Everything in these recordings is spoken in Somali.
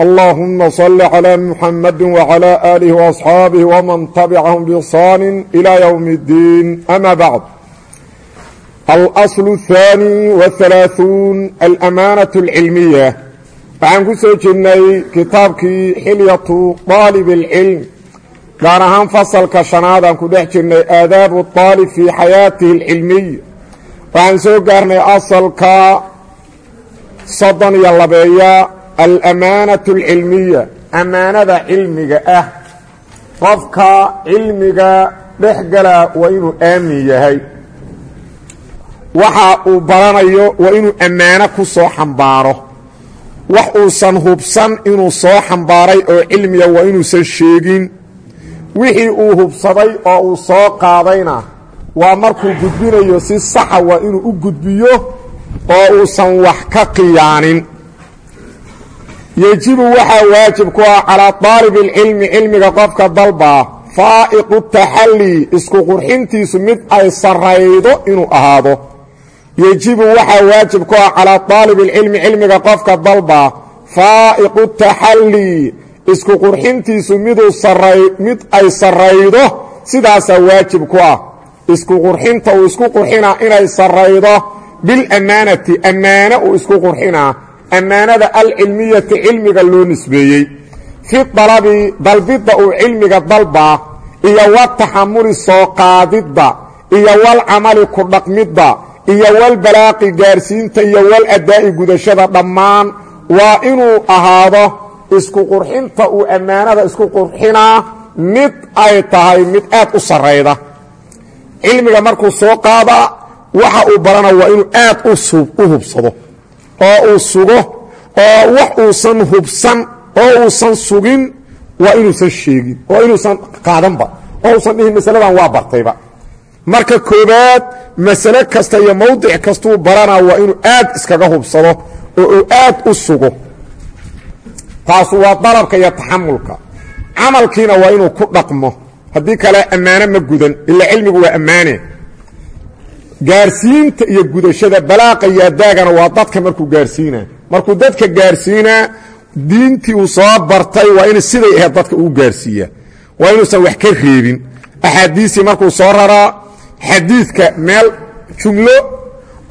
اللهم صل على محمد وعلى آله وأصحاabه ومن تبعهم بإحsان إلى يوم الدين أما بعد الأصل الثاني والثلاثون الأمانة العلمية waxaan ku soo jirnay kitaabkii xilyaةu طaalib الcilm gaar ahaan fasalka شhanaad aan ku dhex jirnay aadaabu الطaalib fii xayaatihi الcilmiy waxaan soo gaarnay asalka soddon iyo labeeya alamaanaة اlcilmiya amaanada cilmiga ah. Qofka cilmiga dhex gala waa inuu aamin yahay. Waxa uu baranayo waa inuu ammaano ku soo xambaaro. Wax uusan hubsan inuu soo xambaaray oo cilmiga waa inuusan sheegin. Wixii uu hubsaday oo uu soo qaadayna waa markuu gudbinayo si saxa waa inuu u gudbiyo oo uusan wax ka qiyaanin yejibu waxaa waajib ku ah calaa daalibi alcilmi cilmiga qofka dalbaa faa'iqu taxallii isku qurxintiisu mid ay sarraydo inuu ahaado yejibu waxaa waajib ku ah calaa daalibi alcilmi cilmiga qofka dalbaa faa'iqu taxallii isku qurxintiisu miduu mid ay sarraydo sidaasaa waajib ku ah isku qurxinta uu isku qurxinaa inay sarraydo bilammaanati ammaano uu isku qurxinaa ammaanada alcilmiyati cilmiga loo nisbeeyey fi dalabi dalbidda uu cilmiga dalbaa iyo wataxamuli soo qaadidda iyo walcamali ku dhaqmidda iyo walbalaaqi gaarsiinta iyo waladaa'i gudashada dhammaan waa inuu ahaado isku qurxinta uu ammaanada isku qurxinaa mid ay tahay mid aad u sarrayda. Cilmiga markuu soo qaadaa waxa uu barana waa inuu aad u hubsado oo uu sugo oo wax uusan hubsan oo uusan sugin waa inuusan sheegin oo inuusan qaadanba oo uusan dhihin masaladan waa bartayba. Marka koobaad masale kasta iyo mawdic kastuu baranaa waa inuu aad iskaga hubsado oo uu aad u sugo. Taasu waa dalabka iyo taxamulka. Camalkiina waa inuu ku dhaqmo. Haddii kale ammaano ma gudan ilaa cilmigu waa ammaane gaarsiinta iyo gudashada balaaqa iyo adaagana waa dadka markuu gaarsiinaa. Markuu dadka gaarsiinaa diintii uu soo bartay waa in siday ahayd dadka uu gaarsiiya. Waa inuusan wax ka reebin. Axaadiistii markuu soo raraa xadiidka meel jumlo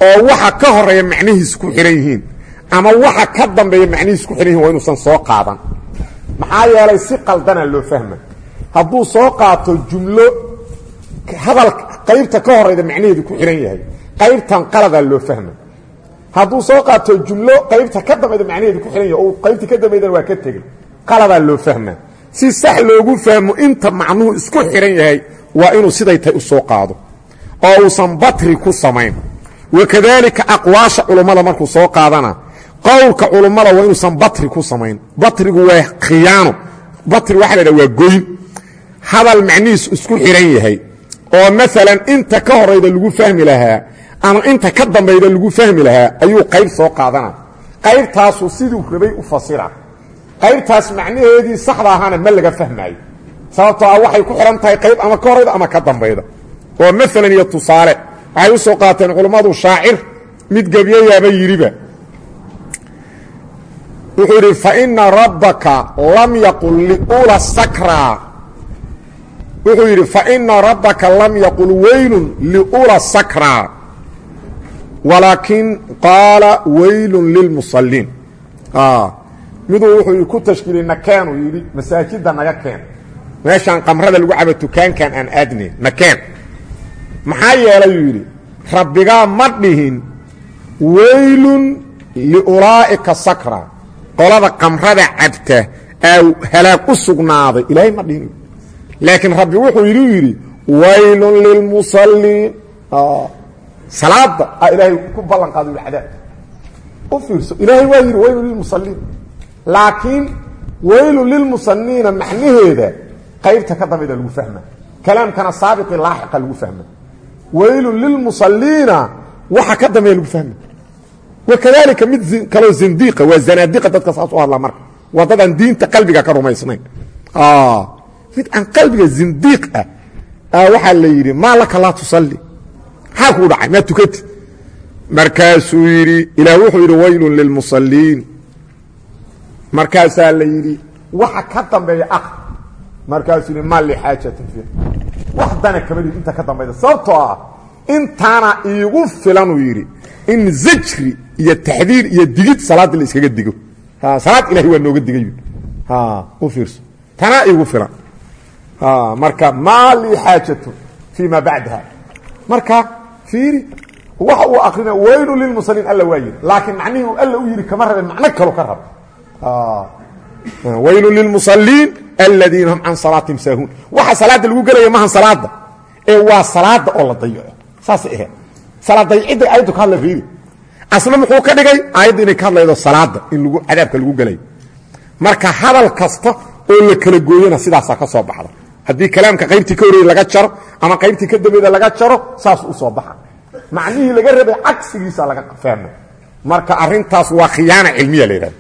oo waxa ka horreeya macnihiis ku xihan yihiin ama waxa ka dambeeya macnihiis ku xihan yihiin waa inuusan soo qaadan. Maxaa yeelay si qaldana loo fahma hadduu soo qaato jumlo hadal qaybta ka horayda macnaheedu ku xihan yahay qaybtan qaladaa loo fahma hadduu soo qaato jumlo qaybta ka dambayda macnaheedu ku xihan yahay oo qaybtii ka dambaydana waa ka tegey. Qaladaa loo fahma. Si sax loogu fahmo inta macnuhu isku xihan yahay waa inuu siday tahay u soo qaado oo uusan batri ku samayn. Wakadaalika aqwaasha culummada markuu soo qaadana qowlka culummada waa inuusan batri ku samayn. Batrigu waa khiyaano. Batri waxa la waa goyn. Hadal macnihiisu isku xihan yahay oo maalan inta ka horayda lagu fahmi lahaa ama inta ka dambayda lagu fahmi lahaa ayuu qayb soo qaadana qaybtaasu siduu rabay u fasira. Qaybtaas macnaheedii saxda ahaana ma laga fahmaayo. Sababtoo ah waxay ku xihan tahay qayb ama ka horayda ama ka dambayda. Oo maalan iyo tusaale. Waxay u soo qaateen culummadu shaacir mid gebyayaaba yidhiba. Wuxuu yidhi faina rabbaka lam yaqul liula sakra wuxuu yidhi faina rabbaka lam yaqul weylun liula sakra walaakin qaala weylun lilmusaliin miduu wuxuu ku tashkiiliyey nakeen uu yidhi masaajidda naga keen. Meeshaan qamrada lagu cabo tukaankan aan aadnayn nakeen maxaa yeelayuu yidhi rabbigaa ma dhihin weylun liulaa'ika sakra qolada qamrada cabta aa halaag u sugnaaday ilaahay ma dhihin laakiin rabbi wuxuu yidhi yidhi waylun lilmusaliin salaada a ilaahay ku ballan qaado cadaab u fiirso ilaahay waa yidhi waylun lilmusaliin laakiin waylun lilmusaliina macnaheeda qaybta ka dambayda lagu fahma kalaamkana saabiqi laaxiqa lagu fahma. Weylun lilmusaliina waxa ka dambeeya lagu fahma. Wakadalika mid kaloo zindiiqa waa zanaadiqa dadka saas u hadlaa marka. Waa dad aan diinta qalbiga ka rumaysnayn mid aan qalbiga zindiiq ah waxaa la yidhi maa laka laa tusalli. Maxaa kuu dhacay maa tukati markaasuu yidhi ilaah wuxuu yidhi waylun lilmusaliin markaasaa la yidhi waxa ka dambeeya aq markaasuu yidhi maa lixaajatin fi wax dana kama lid inta ka dambayda. Sababtoo ah intaana iigu filanuu yidhi in zajri iyo taxdiir iyo digid salaadda la iskaga digo. Salaad ilahay waa nooga digay u fiirso. Tanaa iigu filan marka maa lii xaajatu fii ma bacdaha. Marka fiiri waxa uu akrina waylu lilmusaliin alla waa yidhi laakiin macnihii uu alla u yidhi kama rabe macno kalu ka raba waylu lilmusaliin aladiina hum can salaatihim saahuun waxa salaadda lagu gelaya mahan salaada ee waa salaada oo la dayaco. Saasay ahayd salaad daycidday aayaddu ka hadla fiiri. Asna muxuu ka dhigay aayadda inay ka hadlaydo salaada in lagu cadaabka lagu gelayo. Marka hadal kasta oo la kala gooyana sidaasaa ka soo baxda haddii kalaamka qaybtii ka horreeyey laga jaro ama qaybtii ka dambeeda laga jaro saas u soo baxa. Macnihii laga rabay cagsigiisa laga fahma marka arintaas waa khiyaana cilmiya la yidhahda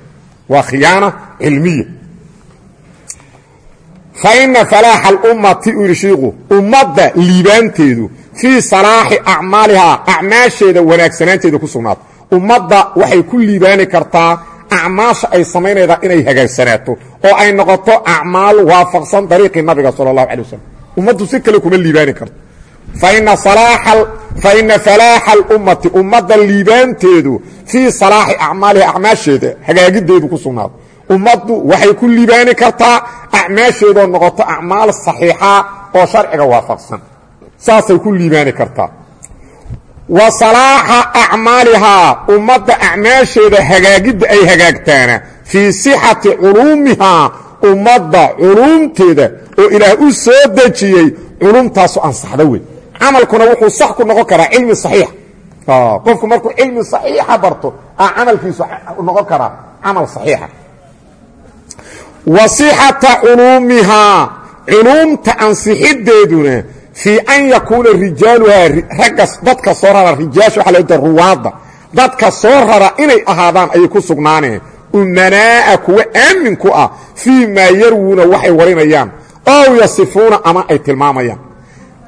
waa khiyaana cilmiya. Fa ina falaaxa alummati u yidhi shiiku ummadda liibaanteedu fii salaaxi acmaalihaa ku sugnaata. Ummadda waxay ku liibaani kartaa acmaasha ay samaynayda inay hagaagsanaato oo ay noqoto acmaal waafaqsan dariiqii nabiga sala allahu alay wasalam ummaddu si kale kuma liibaani karto. Faina falaaxa alummati ummadda liibaanteedu fii salaaxi acmaaliha acmaasheeda hagaagideedu ku sugnaado. Ummaddu waxay ku liibaani kartaa acmaasheedoo noqoto acmaal saxiixa oo sharciga waafaqsan. Saasay ku liibaani kartaa wa salaaxa acmaalihaa ummadda acmaasheeda hagaagidda ay hagaagtaana fii sixati culuumihaa ummadda culuumteeda oo ilaah u soo dejiyey culumtaasu ansaxda wey camalkuna wuxuu sax ku noqon karaa cilmi saxiix. Qofku markuu cilmi saxiixa barto a camalkiisu noqon karaa camal saxiixa. Wa sixata culuumihaa culuumta ansixideeduna fii an yakuuna rijaaluhaa ragga dadka soo rara rijaasha waxa la ruwaadda. Dadka soo rara inay ahaadaan ayay ku sugnaaneen umanaa'a kuwa aamin ku ah fii maa yarwuuna waxay warinayaan. Ow yasifuuna ama ay tilmaamayaan.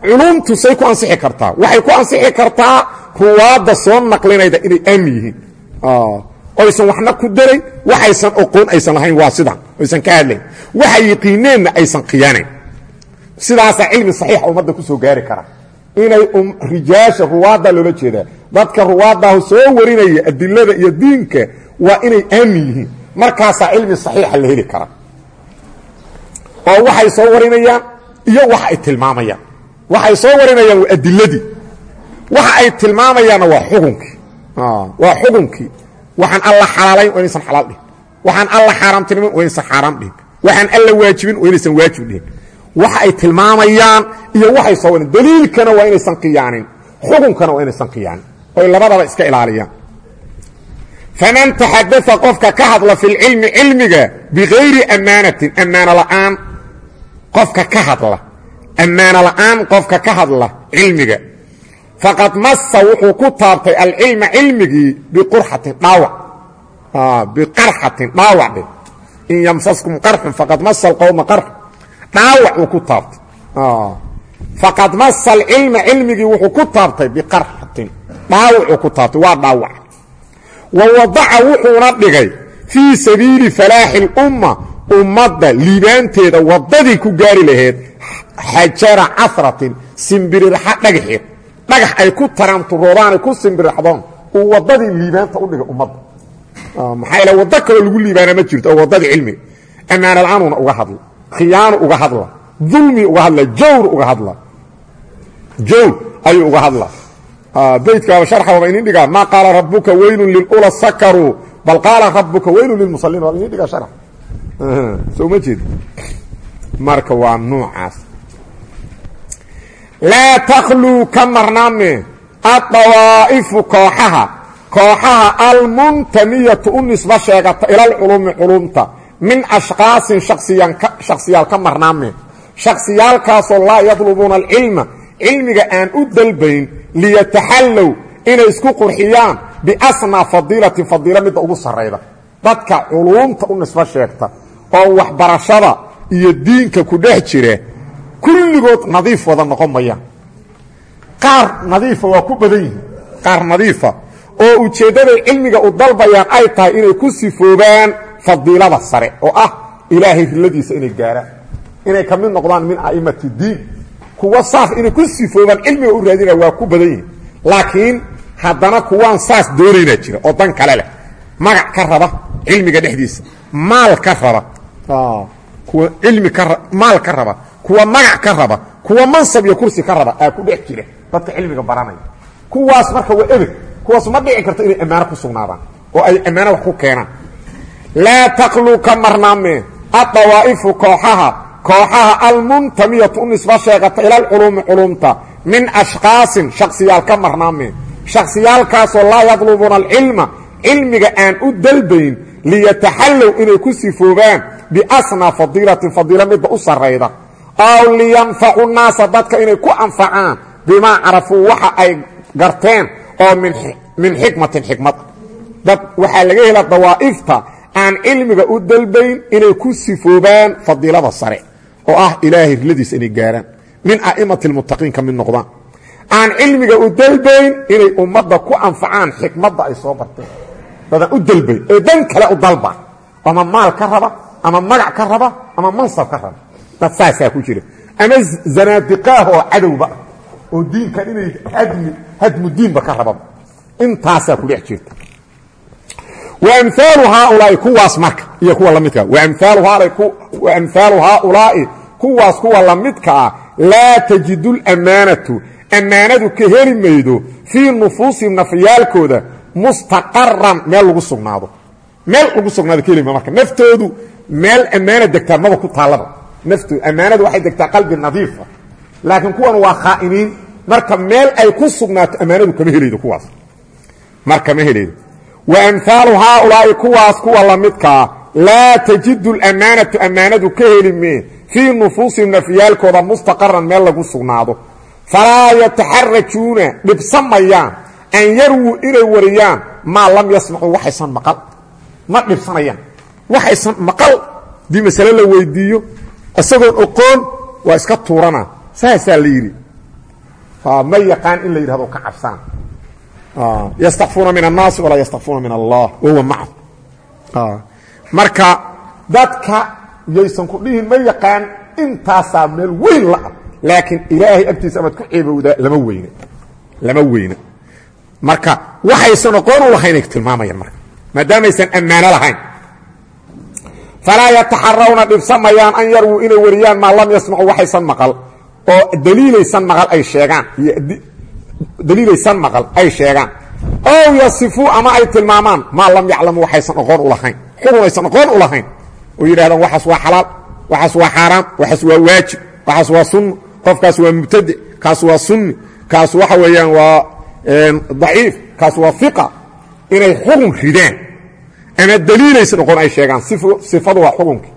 Culumtu say ku ansixi kartaa. Waxay ku ansixi kartaa ruwaadda soo naqlinayda inay aamin yihiin. Oysan waxna ku daray waxaysan oqoon aysan lahayn waa sidaasaa cilmi saxiixa ummadda ku soo gaari kara. Inay rijaasha ruwaadda loola jeedaa. Dadka ruwaaddaah soo warinaya adilada iyo diinka waa inay aamin yihiin. Cilmi saxiixa la heli kara. Oo waxay soo warinayaan iyo wax ay tilmaamayaan. Waxay soo warinayaan waa adiladii waxa ay tilmaamayaanna waa xukunkii waa xukunkii waxaan alla xalaalayn waa inaysan xalaal dhihin. Waxaan alla xaaraamtinimin waa inaysan xaaraam dhihin. Waxaan alla waajibin waa inaysan waajib dhihin waxa ay tilmaamayaan iyo waxay soo warin daliilkana waa inaysan qiyaanin xukunkana waa inaysan qiyaanin oy labadaba iska ilaaliyaan. Faman taxadaa qofka ka hadla fi lcilmi cilmiga bikayri ammaanatin ammaano la'aan. Qofka ka hadla ammaano la'aan qofka ka hadla cilmiga. Faqad masa wuxuu ku taabtay alcilma cilmigii biqurxatin dhaawac. Biqarxatin dhaawac in yamsaskum qarxun faqad masa alqowma qarxun dhaawac uu ku taabtay. Faqad masa alcilma cilmigii wuxuu ku taabtay biqarxatin. Dhaawacuu ku taabtay waa dhaawac. Wa wadaca wuxuuna dhigay fii sabiili falaaxi اlumma ummadda liibaanteeda waddadii ku gaari laheyd xajara casratin simbirirxa dhagaxeed dhagax ay ku taraamturoodaanay ku simbirixdoon uu waddadii liibaanta u dhigay ummadda. Maxaa yaele waddo kaloo lagu liibaana ma jirto oo waddadii cilmiga ammaana la'aanuna uga hadla khiyaanu uga hadla dulmi uga hadla jawr uga hadla. Jawr ayuu uga hadla. Beydkaaba sharxa waaba inin dhigaa maa qaala rabuka weylun lilula sakaruu bal qaala rabuka weylun lilmusaliin waa inin dhigaa sharx soo ma jeed. Marka waa nuucaas laa takhluu ka marnaame addawaa'ifu kooxaha kooxaha almuntamiyatu u nisba sheegata ilalculuumi culumta min ashkhaasin shaksiyaal ka marnaame. Shaksiyaalkaasoo laa yadlubuuna alcilma. Cilmiga aan u dalbayn liyataxallow inay isku qurxiyaan biasnaa fadiilatin fadiilo midda ugu sarrayda. Dadka culuumta u nisbo sheegta oo waxbarashada iyo diinka ku dhex jira kulligood nadiif wada noqon mayaan qaar nadiifa waa ku badan yihiin. Qaar nadiifa. Oo ujeeddaday cilmiga u dalbayaan ay tahay inay ku sifoobaan fadiilada sare oo ah ilaahay riladiisa inay gaaraan. Inay ka mid noqdaan min a'imati diin. Kuwa saas inay ku sifoobaan cilmiga u raadina waa ku badan yihiin. Laakiin haddana kuwaan saas doonaynaa jira oo dan kale leh. Magac ka raba cilmiga dhexdiisa maal ka raba. Kuwa cilmi ka maal ka raba. Kuwa magac ka raba. Kuwa mansab iyo kursi ka raba aa ku dhex jira. Dadka cilmiga baranaya. Kuwaas marka waa eber kuwaas ma dhici karto inay ammaano ku sugnaadaan oo ay ammaano wax ku keenaan laa taqluu ka marnaame adawaa'ifu kooxaha kooxaha almuntamiyatu u nisba sheegata ila alculuumi culumta min ashkhaasin shaksiyaal ka marnaame shaksiyaalkaasoo laa yadlubuuna alcilma cilmiga aan u dalbayn liyataxallow inay ku sifoobaan biasnaa fadiilatin fadiilo midba u sarrayda aw liyanfacu naasa dadka inay ku anfacaan bimaa carafuu waxa ay garteen oo min xikmatin xikmad dad waxaa laga hela dawaa'ifta aan cilmiga u dalbayn inay ku sifoobaan fadiilada sare oo ah ilaahay riladiisa inay gaaraan min a'imati lmuttaqiin ka mid noqdaan. Aan cilmiga u dalbayn inay ummadda ku anfacaan xikmadda ay soo barteen. Dadaan u dalbayn ee dan kale u dalba ama maal ka raba ama magac ka raba ama mansab ka raba. Dad saasaa ku jira. Ama zanaadiqaah oo cadowba oo diinkan inay hadmi hadmu diinba ka rababa. Intaasaa ku dhex jirta waamaalu haaulaai kuwaas marka iyo kuwa lamidkaa waamhaalu haaulaa'i kuwaas kuwa lamidka ah. Laa tajidu lamaanatu ammaanadu ka heli maydo fii nufuusihim nafyaalkooda mustaqaran meel lagu sugnaado. Meel lagu sugnaado ka heli ma marka. Naftoodu meel ammaana degtaa maba ku taallaba naftoodu ammaanadu waxay degtaa qalbi nadiifa laakiin kuwan waa khaa'iniin. Marka meel ay ku sugnaato ammaanadu kama helaydo waamhaalu haaulaa'i kuwaas kuwa lamidkaa laa tajidu lamaanatu ammaanadu ka heli mee fii nufuusihim nafyaalkooda mustaqaran meel lagu sugnaado. Falaa yataxarajuuna dhibsamayaan an yarwuu inay wariyaan maa lam yasmacuu waxaysan maqal. Ma dhibsanayaan waxaysan maqal. Dii masale la weydiiyo isagoon oqoon waa iska tuurana. Saasaa la yidhi. Ma yaqaan in la yidhahdo ka cabsaan ystakfuuna min الnaasi walaa ystakfuuna min allah. Wahuwa macahu marka dadka yaysan ku dhihin ma yaqaan intaasaa meel weyn la-a laakiin ilaahay agtiisa amaad ku ceebowdaa lama weyne. Lama weyne. Marka waxaysan aqoon u lahaynay tilmaamayaan marka. Maadaamaysan ammaano lahayn. Falaa yataxarawna dhibsamayaan an yarwuu inay wariyaan maa lam yasmacuu waxaysan maqal. Oo daliilaysan maqal ay sheegaan daliilaysan maqal ay sheegaan. Ow yasifuu ama ay tilmaamaan maa lam yaclamu waxaysan aqoon u lahayn. Xukun aysan aqoon u lahayn. Oo yidhahdaan waxaas waa xalaal waxaas waa xaaraam waxaas waa waajib waxaas waa sunno qofkaas waa mubtade kaas waa sunni kaas waxa weeyaan waa daciif kaas waa iqa inay xukun ridaan ama daliilaysan aqoon ay sheegaan. Sifadu waa xukunkii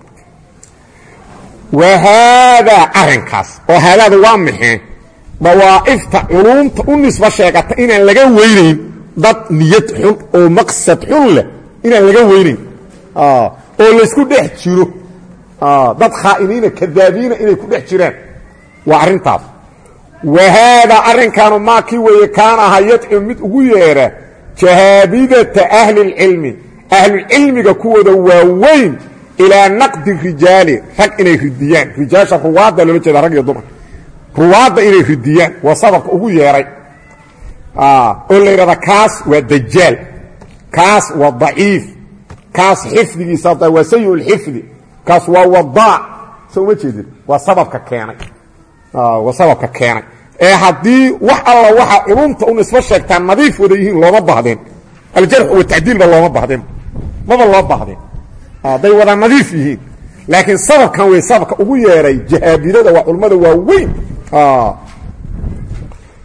wa haadaa arrinkaas oo haadaada waa maxee dawaa'ifta culuumta u nisba sheegata inaan laga weynayn dad niyad xun oo maqsad xun leh inaan laga weynayn oo laysku dhex jiro. Dad khaa'iniina kadaabiina inay ku dhex jiraan. Waa arrintaas. Wa haadaa arrinkaanu maa kii weeye kaan ahaa yadcu mid ugu yeedha jahaabidata ahlilcilmi ahlulcilmiga kuwooda waaweyn ilaa naqdi rijaali rag inay ridiyaan. Rijaasha ruwaadda loola jeeda rag iyo dumar ruwaadda inay ridiyaan waa sababka ugu yeedhay oo la yidhahda kaas waa dajaal kaas waa daciif kaas xifdigiisa waa sayulxifdi kaas waa wadaac soo uma jeedin waa sababka keenay. Waa sababka keenay. Ee haddii wax alla waxa culumta u nisbo sheegtaa nadiif wada yihiin looma bahdeen aljarx watacdiilba looma bahdeen maba loo bahdeen hadday wada nadiif yihiin. Laakiin sababkan wey sababka ugu yeedhay jahaabidada waa culummada waaweyn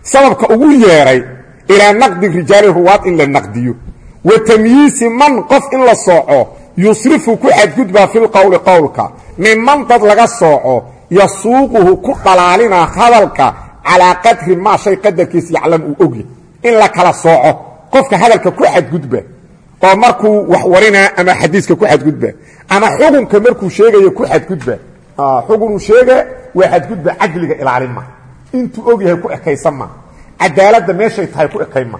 sababka ugu yeedhay ilaa naqdi rijaali ruwaad in la naqdiyo. Wa tamyiisi man qof in la sooco yusrifu ku xadgudbaa fi lqowli qowlka minman dad laga sooco yasuuquhu ku dhalaalinaa hadalka calaa qadri maa shay qadarkiisa yaclam uu ogyahy in la kala sooco qofka hadalka ku xadgudba oo markuu wax warinaa ama xadiiska ku xadgudba ama xukunka markuu sheegayo ku xadgudba xukunuu sheega waa xadgudba cadliga ilaalin ma intuu og yahay ku ekaysan ma cadaaladda meeshay tahay ku ekay ma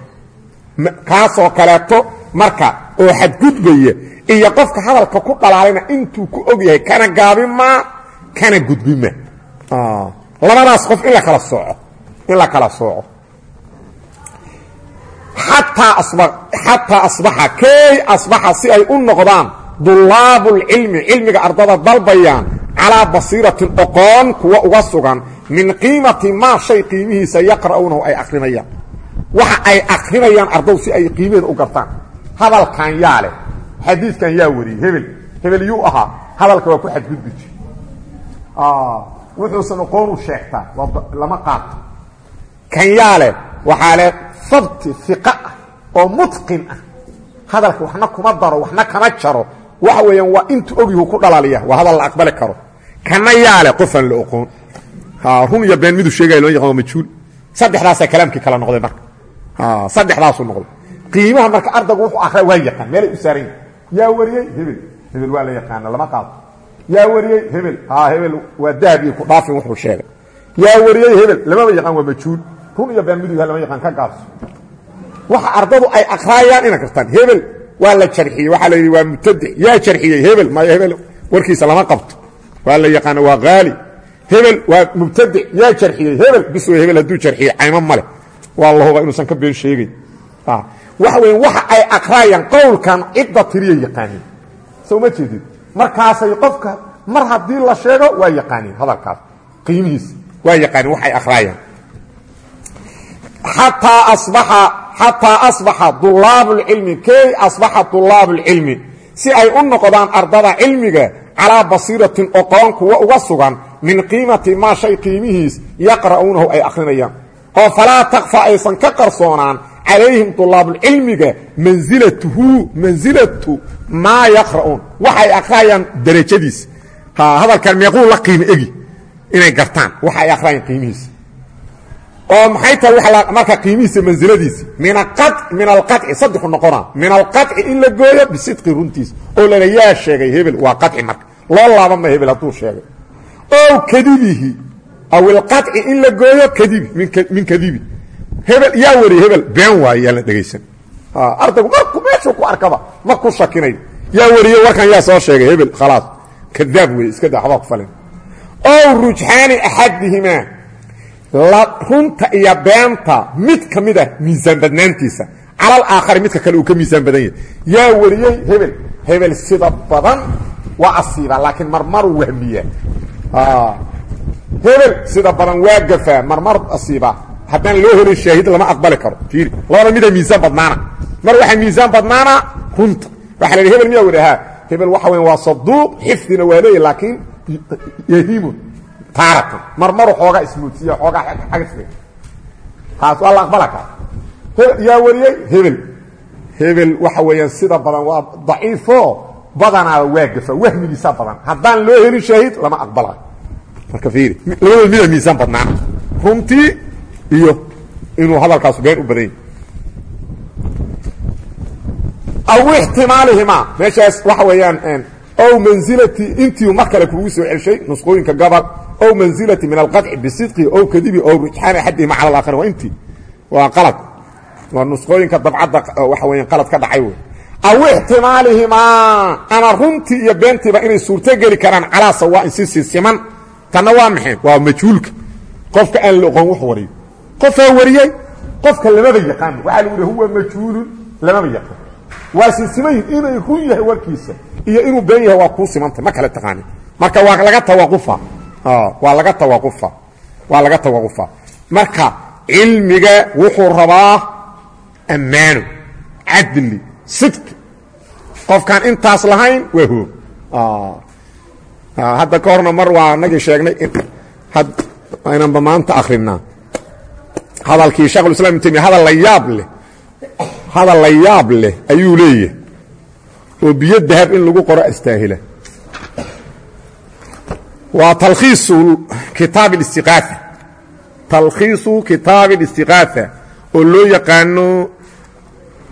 kaasoo kaleeto marka oo xadgudbaya iyo qofka hadalka ku dhalaalina intuu ku og yahay kana gaabin maa kana gudbima labadaas qof in la kala sooco in la kala sooco xataa asbaxa kay asbaxa si ay u noqdaan dulaabulcilmi cilmiga ardada dalbayaan calaa basiiratin oqoon kuwa uga sugan min qiimati maa shay qiimihiisa yaqra'uunahu ay akrinayaan. Waxa ay akrinayaan ardaw si ay qiimaheeda u gartaan. Hadalkan yaa leh xadiidkan yaa wariyey hebel hebel yuu ahaa hadalka waa ku xadgudbi jir wuxuusan oqoonu sheegtaa lama qaato. Kan yaa leh waxaa leh sabti iqa ah oo mutqin ah. Hadalka waxna kuma daro waxna kama jaro. Waxa weeyaan waa intu ogyahu ku dhalaaliya waa hadal la aqbali karo kana yaa leh qofaan la oqoon. Run iyo been miduu sheegaya loo yaqaan majhuul saddexdaasaa kalaamkii kala noqday marka. Saddexdaasuu noqday. Qiimaha marka ardaygu wuxuu akriya waa yaqaan meelay u saaran yahin yaa wariyey hebel. Hebel waa la yaqaana lama qaado yaa wariyey hebel. Haa hebel waa dahab iyo ku dhaafin wuxuu sheegay. Yaa wariyey hebel. Lamaba yaqaan waa majhuul run iyo been miduu yahay lama yaqaan ka gaabso waxa ardadu ay akraayaan inay kartaan hebel waa la jarxiyey. Waxaa la yidhi waa mubtadic yaa jarxiyey hebel maya hebel warkiisa lama qabto waa la yaqaana waa haali hebel waa mubtadic yaa jarxiyey. Hebel bis wey hebel hadduu jarxiyey. Caymo male. Waa la huba inuusan ka been sheegay. Waxa weya waxa ay akraayaan qowlkan cidda tiriya yaqaaniin. Soo ma jeedid markaasay qofka mar haddii la sheego waa yaqaaniin. Hadalkaas. Qiimihiisa. Waa yaqaaniin wax ay akraayaan xataa asbaxa xataa asbaxa dulaabu lcilmi kay asbaxa dulaabu lcilmi si ay u noqdaan ardada cilmiga calaa basiiratin oqoon kuwa uga sugan min qiimati maa shay qiimihiis yaqra'uunahu ay akhrinayaan. oo falaa takfa aysan ka qarsoonaan calayhim dulaabulcilmiga mansilatuhu mansilatu maa yaqra'uun. Waxay akhrayaan darajadiisa hadalkan meequu la qiimo egi. Inay gartaan. Waxa ay akhrayaan qiimihiisa oo maxay tahay marka qiimihiisa mansiladiisa min alqaci saddexu noqona min alqaci in la gooyo bisidqi runtiisa oo lana yaa sheegay hebel waa qaci marka loo laabama hebel hadduu sheegay. Ow kadibihi. Aw ilqaci in la gooyo kadibi min kadibi. Hebel yaa wariye hebel been waayo yaa la dhegaysan. Ardaygu markuu meeshuu ku arkaba ma ku shakinayo yaa wariye warkan yaa soo sheegay hebel khalaas. Kadaab wey iska da waxbaa ku falin. Ow rujxaani axadihimaa runta iyo beenta mid ka mid ah miisaan badnaantiisa. Calal aakhari midka kale uu ka miisaan badan yahay. Yaa wariyey hebel hebel sida badan waa asiiba laakiin marmaruu wahmiyaa. Hebel sida badan waa gafaa. Marmar asiiba haddaan loo helin shaahid lama aqbali karo. Fiiri labada mida miisaan badnaana. Mar waxaa miisaan badnaana runta. Waxa la hebel miyaa wadahaa hebel waxa weya waa saduuq xifdina waa leeyahy laakiin yahimun taaratan. Marmaru xoogaa ismoodsiya xoogaa xagasga taas waa la aqbala kara hebel yaa wariyey? Hebel. Hebel waxa weeyaan sida badan waa daciifo badanaaba waa gafa wahmigiisa badan. Haddaan loo helin shaahid lama aqbalayo marka fiiri labadooda mida miisaan badnaana runtii iyo inuu hadalkaasu been u badan aw ixtimaalihimaa meeshaas waxa weeyaan ow mansilati intii mar kale kuugu soo celshay nusqooyinka gobol ow mansilati min alqaطci bisidqi ow kadibi ow rujxaani axadihima cala alaakhari waa intii. Waa qalad. Waa nusqooyinka dabcadda waxa weeyaan qalad ka dhacay wey aw ixtimaalihimaa ama runtii iyo beentiiba inay suurto geli karaan calaa sawaain si sisiman tanna waa maxay? Waa majhuulka qofka aan la oqon wax wariyo qofaa wariyey qofka lamaba yaqaano waxaa lagu yidhi huwa majhuulun lamaba yaqaan. Waa sinsimayin inay run yahay warkiisa iyo inuu been yahay waa kuu simantay ma kale taqaanin marka waa laga tawaqufa waa laga tawaqufa waa laga tawaqufa marka cilmiga wuxuu rabaa ammaano cadli sidqi qofkaan intaas lahayn waa hoog hadda ka horna mar waa nagii sheegnay aynanba maanta akrinaa hadalkii shekhulislam ibn tamiya hadal la yaab leh hadal la yaab leh ayuu leeyahay oo biyo dahab in lagu qoro astaahila waa talkhiisu kitaab اlistiqaaثa talkhiisu kitaab اlistiqaaثa oo loo yaqaano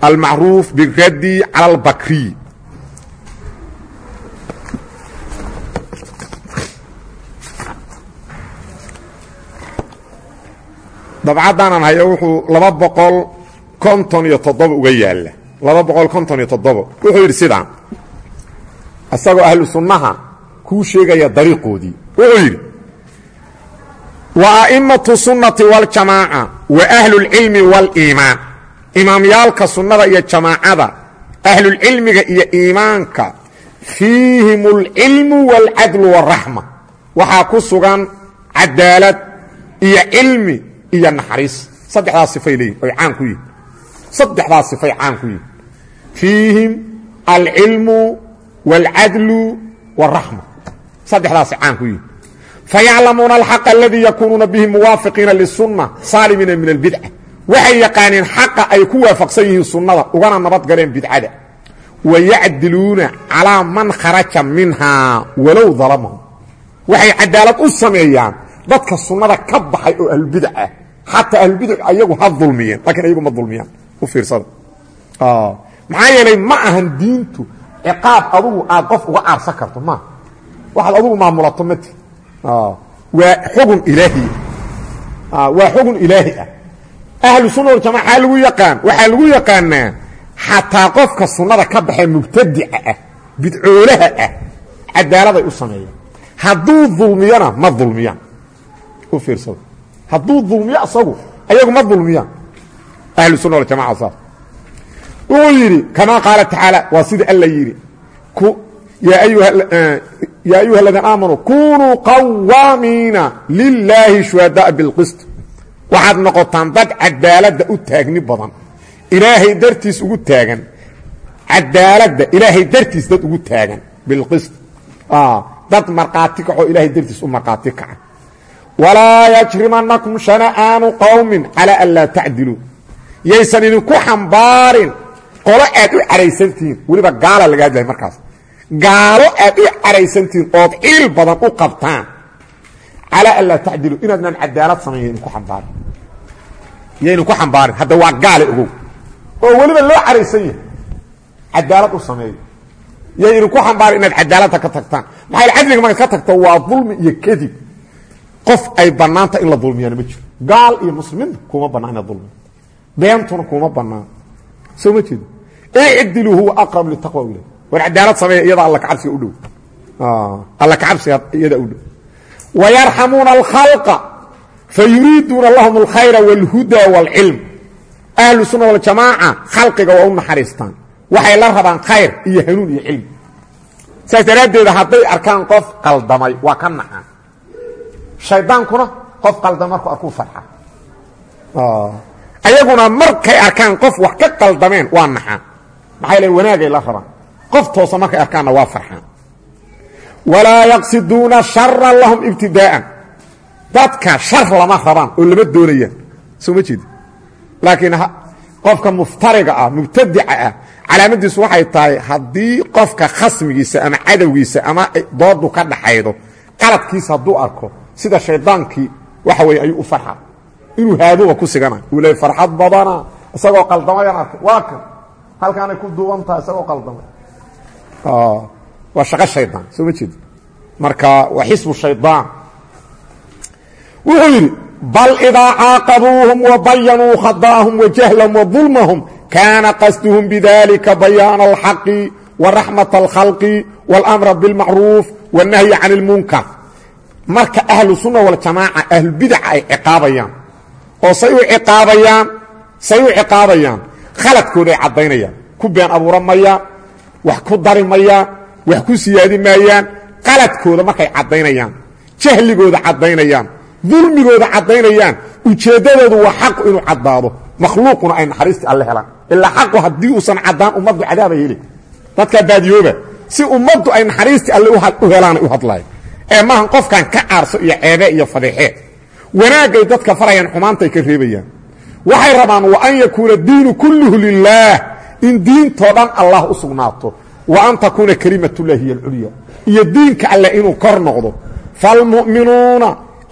almacruuf biraddi cala albakriy dabcadaanan hayo wuxuu laba boqol konton iyo toddoba uga yaalla laba boqol konton iyo toddoba wuxuu yidhi sidaan isagoo ahlu sunnaha kuu sheegaya dariiqoodii wuxuu yidhi wa a'immatu sunnati waljamaaca wa ahlu اlcilmi wاliimaan imaamyaalka sunnada iyo jamaacada ahlulcilmiga iyo iimaanka fiihim اlcilmu wاlcadlu wاraxma waxaa ku sugan cadaalad iyo cilmi iyo naxariis saddexdaas sifay leeyihin oy caan ku yihin saddexdaas sifay caan ku yihin fiihim alcilmu wاlcadlu wاraxma saddexdaasi caan ku yihin fayaclamuuna alxaqa aladii yakuunuuna bihi muwaafiqiina lisunna saalimiina min albidca waxay yaqaaneen xaqa ay ku waafaqsan yihiin sunnada ugana nabad galeen bidcada. Wayacdiluuna calaa man kharaja minhaa walow dalamahum. Waxay cadaalad u sameeyaan dadka sunnada ka baxay oo ahlulbidac ah. Xataa ahlulbidac ayagu ha dulmiyeen lakiin ayagu ma dulmiyaan. U fiirsada. Maxaa yeelay ma ahan diintu ciqaab adugu aad qof uga aarsan karto maaha waxaad adugu maamulato mati waa xugun ilaahi. Waa xugun ilaahi ah ahlu sunna waljamaca lagu yaqaan waxaa lagu yaqaanaa xataa qofka sunnada ka baxee mubtadica ah bidcoolaha ah cadaaladay u sameeyaan. Hadduu dulmiyana ma dulmiyaan. U fiirsada hadduu dulmiyo asagu ayagu ma dulmiyaan. Ahlu sunna waljamaca saas. Wuxuu yidhi kamaa qaala tacaala waa sida alla yidhi yaa ayuha aladiina aamanuu kunuu qawaamiina lilaahi shuhadaaa bilqist waxaad noqotaan dad cadaaladda u taagni badan. Ilaahay dartiis ugu taagan. Cadaaladda ilaahay dartiis dad ugu taagan. Bilqist. Dad markhaati kaxoo ilaahay dartiis u markhaati kaca. Walaa yajrimanakum shana'aanu qowmin calaa an laa tacdiluu yaysan idinku xambaarin. Qolo aad u caraysantihiin weliba gaala laga hadlaya markaas. Gaalo aad u caraysantihiin ood ciil badan u qabtaan calaa an laa tacdiluu inaadnaan cadaalad samayn yaydinku ambaarin yaydinku xambaarin hadda waa gaale ogow oo weliba loo caraysan yahay cadaalad u sameeyo yay idinku xambaarin inaad cadaaladda ka tagtaan maxaa cadliga markaad ka tagto waa dulmi iyo kadib qof ay bannaanta in la dulmiyaana ma jiro gaal iyo muslimiinta kuma bannaan inaad dulmiya beentuna kuma bannaan soo ma jeedo icdilu huwa aqrab litaqwa ilah war cadaalad sameeya iyada alla kacabsiga u dhow alla kacabsiga iyada u dhow wayarxamuuna alkhalqa fayuriiduuna lahum alkhayra wاlhuda wاlcilm ahlu sunna waljamaaca khalqiga waa u naxariistaan waxay la rabaan khayr iyo hanuun iyo cilmi saas daraaddeeda hadday arkaan qof qaldamay waa ka naxaan shaydaankuna qof qaldamay markuu arkuu farxa ayaguna markay arkaan qof wax ka qaldameen waa naxaan maxay le wanaagay la rabaan qof toosa markay arkaanna waa farxaan walaa yaqsiduuna sharan lahum ibtidaa'an dadka shar lama rabaan oo lama doonayaan. Soo ma jeedi laakiin qofka muftariga ah mubtadica ah calaamadiisu waxay tahay haddii qofka khasmigiisa ama cadowgiisa ama doodu ka dhaxaydo qaladkiisa hadduu arko sida shaydaankii waxa weye ayuu u farxa. Inuu haadoba ku sigana uu leey farxad badana isagoo qaldamayaan arkay waa kan. Halkaanay ku duuban tahay isagoo qaldamay waa shaqo shaydaan soo ma jeedo. Marka waa xisbu shaydaan wuxuu yidhi bal idaa caaqabuuhum wabayanuu khadaahum wajahlahum wadulmahum kaana qasduhum bidalika bayaana alxaqi waraxmat alkhalqi walamra bilmacruuf wannahyi can ilmunkar marka ahlu sunna waljamaaca ahlubidaca ay ciqaabayaan oo say u ciqaabayaan say u ciqaabayaan khaladkooda caddaynayaan. Ku been abuuran wax ku dari maya wax ku siyaadi maayaan qaladkooda markay caddaynayaan jahligooda caddaynayaan dulmigooda caddaynayaan ujeeddadoodu waa xaqu inuu caddaado makhluuquna ay naxariistii alle helaan. Ilaa xaqu haddii uusan caddaan ummaddu cadaaba heli. Dadkaa baadiyooba si ummaddu ay naxariistii alle u helaanay u hadlaaya ee maahan qofkan ka caarso iyo ceebe iyo fadeexee wanaagay dadka farayaan xumaantay ka reebayaan. Waxay rabaan wa an yakuuna diinu kulluhu lilaah in diintoo dhan allah u sugnaato wa an takuuna kelimatullahi hiy alculya iyo diinka alleh inuu kor noqdo. Falmu'minuuna